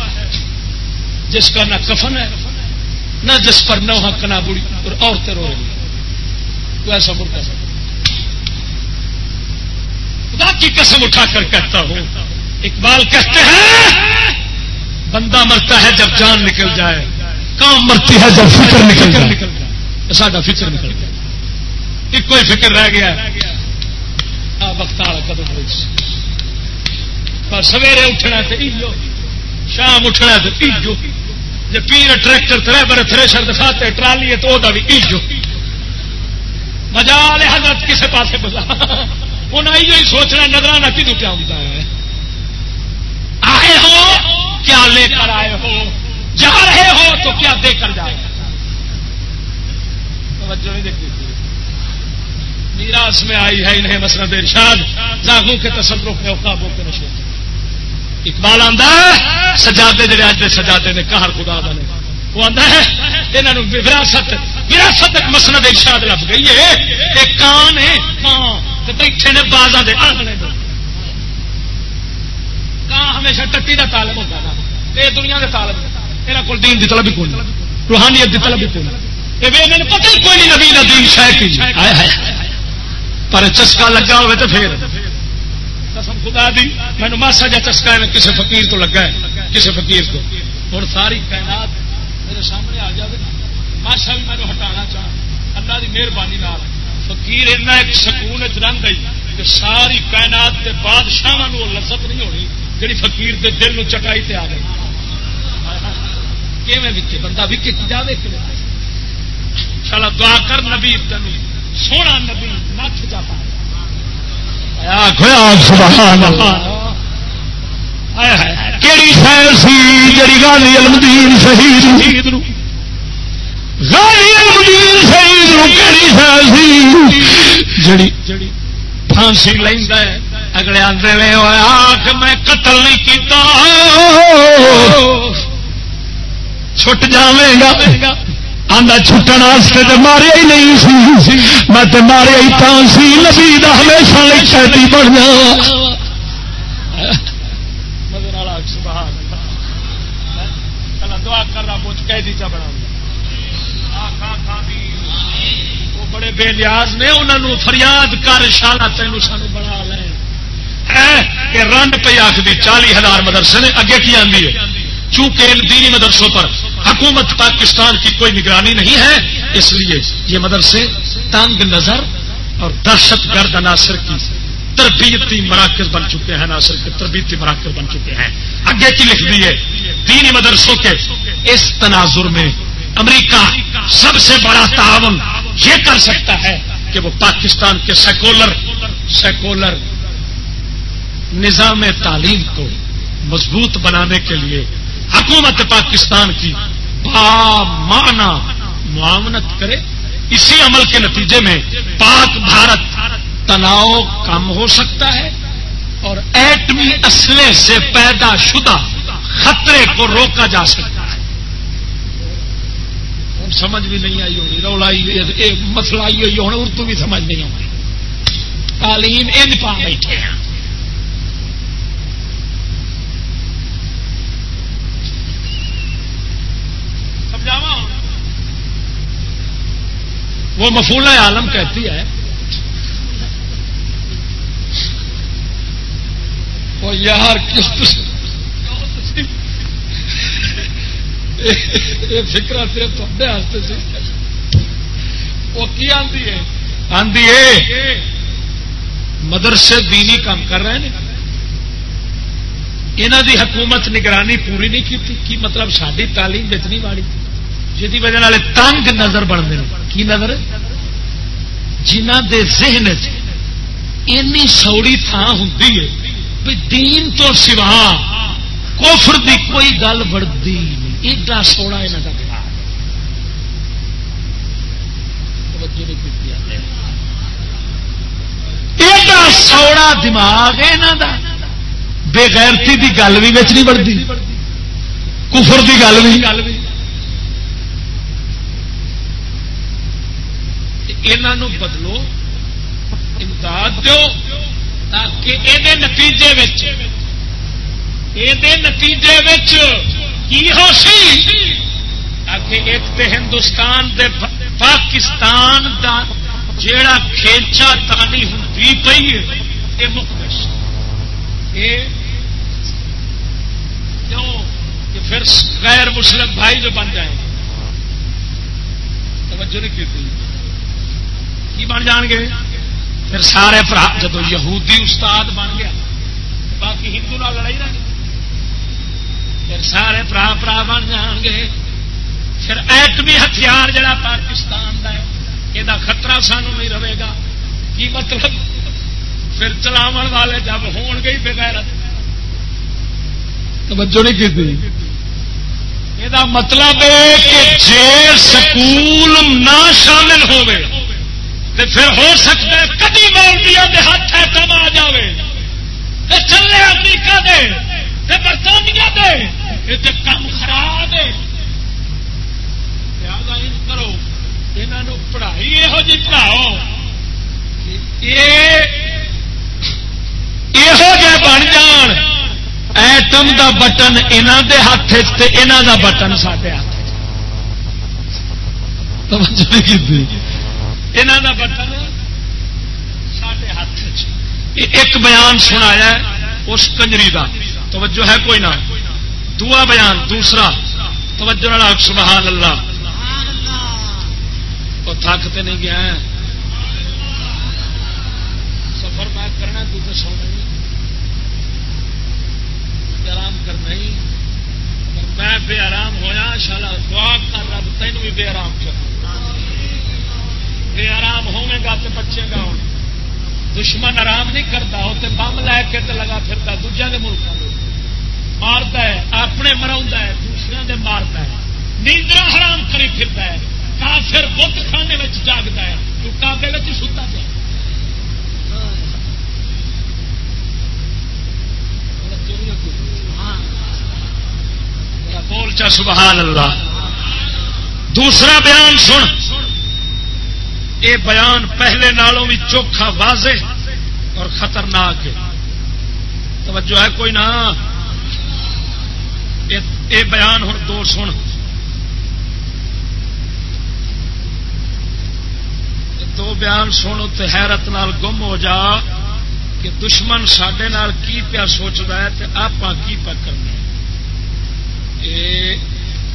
جس کا نہ کفن ہے نہ جس پر نو حق نہ بڑی اور عورتیں رو رہی تو ایسا مردہ ہے؟ خدا کی قسم اٹھا کر کہتا ہوں، اقبال کہتے ہیں، بندہ مرتا ہے جب جان نکل جائے، کام مرتی ہے جب فکر نکل جائے۔ ساڈا فکر نکل گیا۔ ایک کوئی فکر رہ گیا۔ وقت والا قدم پر سویرے اٹھنا تو ایجو شام اٹھنا تو ایجو جی پیر ٹریکٹر ترے بڑے تھریشر دکھاتے ٹرالی ہے تو وہ بھی ایجو مزہ لے حضرت کسے پاسے بلا۔ انہیں یہ سوچنا نظرانہ کدو کیا ہوتا ہے۔ آئے ہو، کیا لے کر آئے ہو؟ جا رہے ہو تو کیا دے کر جائے توجہ نہیں دیکھی میراث میں آئی ہے انہیں مسرت ارشاد زاغوں کے تصرف میں اوقابوں کے نشے۔ اقبال آدھا سجادے جڑے اج سجادے نے کہر خدا نے۔ وہ آتا ہے یہاں وراثت وراثت ایک مسند ارشاد لگ گئی ہے کان ہے بیٹھے نے بازا دے آنگنے کان ہمیشہ ٹٹی کا طالب ہوتا ہے یہ دنیا کے طالب۔ یہاں کو دین کی طلب کون روحانیت کی طلب کون پتہ ہی کوئی نہیں نبی دین شاید کی۔ پر چسکا لگا ہوئے تو پھر۔ قسم خدا دی مینو ماسا جا چسکا ہے کسی فقیر تو لگا ہے کسی فقیر کو۔ اور ساری کائنات میرے سامنے ماسا بھی مینو ہٹانا چاہ اللہ کی مہربانی فقیر ایسا ایک سکون چند گئی کہ ساری کائنات کے بادشاہ لذت نہیں ہونی جی فقیر دے دل نو چٹائی تے آ گئی کہ بندہ وکے جائے چلا دعا کر نبی تین سونا نبی نت جا پا کیڑی شہر سی جڑی گالی المدین شہید جڑی پھانسی لینا اگلے آدھے میں آخ میں قتل نہیں کیتا۔ چھٹ جاوے گا۔ آدھا چھٹن واسطے تو مارے ہی نہیں سی۔ میں تو مارے ہی تا سی۔ نبی دا ہمیشہ لکھتی بن جا دعا کر رہا مجھ قیدی چا بنا۔ بڑے بے لیاز نے انہوں فریاد کر، شالا تین سانو بنا لے۔ رن پہ آخری چالی ہزار مدرسے نے اگے کی آدھی ہے؟ چونکہ ان دینی مدرسوں پر حکومت پاکستان کی کوئی نگرانی نہیں ہے، اس لیے یہ مدرسے تنگ نظر اور دہشت گرد عناصر کی تربیتی مراکز بن چکے ہیں، عناصر کے تربیتی مراکز بن چکے ہیں۔ اگے کی لکھ دیے دینی مدرسوں کے اس تناظر میں امریکہ سب سے بڑا تعاون یہ کر سکتا ہے کہ وہ پاکستان کے سیکولر سیکولر نظام تعلیم کو مضبوط بنانے کے لیے حکومت پاکستان کی مانا معاونت کرے، اسی عمل کے نتیجے میں پاک بھارت تناؤ کم ہو سکتا ہے اور ایٹمی اسلحے سے پیدا شدہ خطرے کو روکا جا سکتا ہے۔ سمجھ بھی نہیں آئی ہونی رولا مسئلہ آئی ہوئی ہونا اردو بھی سمجھ نہیں آئی۔ تعلیم ان پا بیٹھے ہیں۔ وہ مفول عالم کہتی ہے، وہ یار کس فکر صرف تھوڑے سے وہ کی آتی ہے آدھی ہے مدرسے دینی کام کر رہے ہیں یہاں دی حکومت نگرانی پوری نہیں کی کی مطلب ساری تعلیم جتنی والی جی وجہ تنگ نظر بنتے ہیں کی نظر جنہ دے ذہن اینی سوڑی تھان ہوں دین تو سوا کوفر دی کوئی گل بڑھتی نہیں ایڈا سوڑا یہاں کا ایڈا سوڑا دماغ ہے یہاں کا بےغیرتی کی گل بھی بچ نہیں بڑھتی کفر کی گل بھی۔ گل بھی یہ بدلو امداد دو تاکہ یہ نتیجے نتیجے کی سی تاکہ ایک تو ہندوستان دے پاکستان دا جیڑا کھیچا تانی ہوں پی ہے یہ مقدس۔ کیوں؟ کہ پھر غیر مسلم بھائی جو بن جائیں توجہ نہیں کی کی بن جان گے؟ پھر سارے جب یہودی استاد بن گیا، باقی ہندو نہ لڑائی رہ پھر سارے برا برا بن جان گے پھر ایٹمی ہتھیار جڑا پاکستان کا ہے یہ خطرہ سانو نہیں رہے گا کی مطلب پھر چلاو والے جب ہون گئی بغیر توجہ نہیں کی یہ مطلب ہے کہ جی سکول نہ شامل ہوئے تو پھر ہو سکتا ہے کدی مولویا کے ہاتھ کم آ جائے چلے امریکہ دے برطانیہ دے یہ کم خراب ہے۔ کرو یہ پڑھائی یہو جی پڑھاؤ۔ یہو جہ بن جان۔ ایٹم دا بٹن انہوں دے ہاتھ انہوں دا بٹن سارے ہاتھ یہاں دا بٹن سارے ہاتھ ایک بیان سنایا اس کنجری کا توجہ ہے کوئی نہ۔ دعا بیان، دوسرا، توجہ سبحان اللہ۔ وہ تھکتے نہیں گیا سفر میں کرنا تو تو سونا آرام کرنا ہی۔ میں بے آرام ہوا شالا دعا کر رب تین بھی بے آرام کر بے آرام ہوے گا تو بچے گا ہوں۔ دشمن آرام نہیں کرتا وہ تو بم لے کے لگا پھرتا دوجے کے ملکوں میں مارتا ہے، اپنے مرا ہے، دوسرے دے مارتا ہے۔ نیندرا حرام کری پھرتا ہے، کافر بت خانے میں جاگتا ہے، تو کابے میں ستا پیا۔ بول چا سبحان اللہ۔ دوسرا بیان سن۔ یہ بیان پہلے نالوں بھی چوکھا واضح اور خطرناک ہے۔ توجہ ہے کوئی نہ؟ یہ بیان ہوں دو سن۔ دو بیان سن تو حیرت نال گم ہو جا کہ دشمن سڈے کی پیا سوچتا ہے تو آپ کی پیا کرنا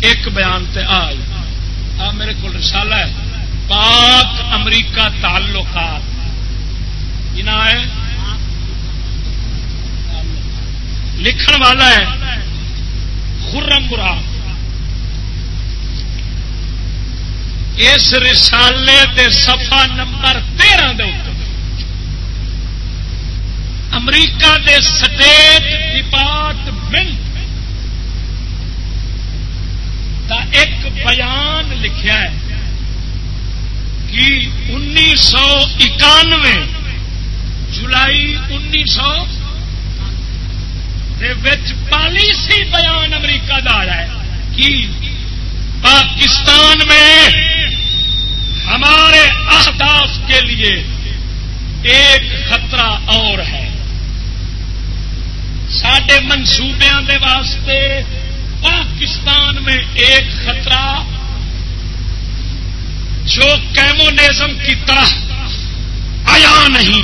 ایک بیان تے آئی۔ آ میرے کو رسالہ ہے۔ پاک امریکہ تعلقات۔ ہے؟ لکھن والا ہے۔ خرم مراد اس رسالے دے صفحہ نمبر تیرہ دے امریکہ دے سٹیٹ ڈپارٹمنٹ دا ایک بیان لکھا ہے کہ انیس سو اکانوے جولائی انیس سو پالیسی بیان امریکہ دا آیا ہے۔ کہ پاکستان میں ہمارے اہداف کے لیے ایک خطرہ اور ہے۔ سڈے منصوبے دے واسطے پاکستان میں ایک خطرہ جو کیمونیزم کی طرح آیا نہیں۔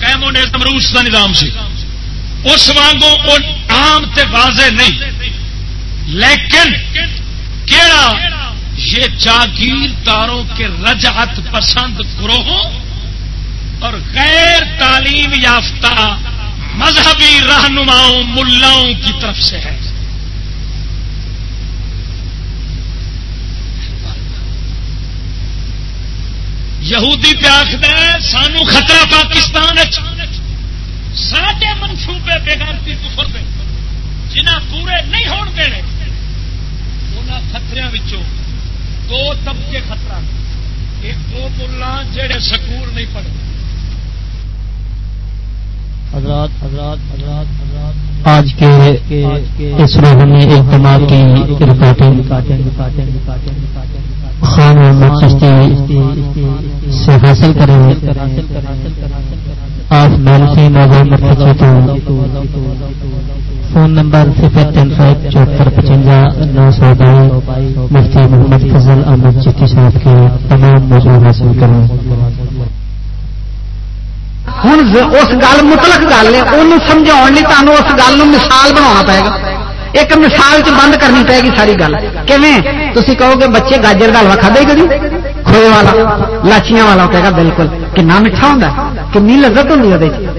کیمونیزم روس کا نظام سے اس وانگوں عام تے واضح نہیں۔ لیکن کیڑا یہ جاگیر داروں کے رجعت پسند گروہوں اور غیر تعلیم یافتہ مذہبی رہنماؤں، ملاؤں کی طرف سے ہے۔ یہودی آخد سانو خطرہ پاکستان سارے منصوبے بےغانتی کفر دے۔ جنہ پورے نہیں ہون دینے ان خطرے دو طبقے خطرہ ایک وہ ملا جہے سکول نہیں پڑھتے حضرات حضرات حضرات حضرات۔ آج کے اس روح نے اجتماع کی رپورٹنگ خان محمد چشتی سے حاصل کریں۔ آپ مینسی موبائل مرکزی تو۔ فون نمبر صفر تین سو چوہتر پچنجا نو سو بائی مفتی محمد فضل احمد جی چٹی صاحب کے تمام موضوع حاصل کریں۔ ہوں اس گل مطلق گل ہے وہ سمجھا تمہیں اس گل مثال بنا پائے گا۔ ایک مثال چ بند کرنی پائے گی ساری گل۔ تھی کہو گے بچے گاجر کا حلوا کھا دے گی جی؟ کھوئے والا، لاچیاں والا کہے گا بالکل۔ کنا میٹھا ہوں کنی لذت ہوتی ہے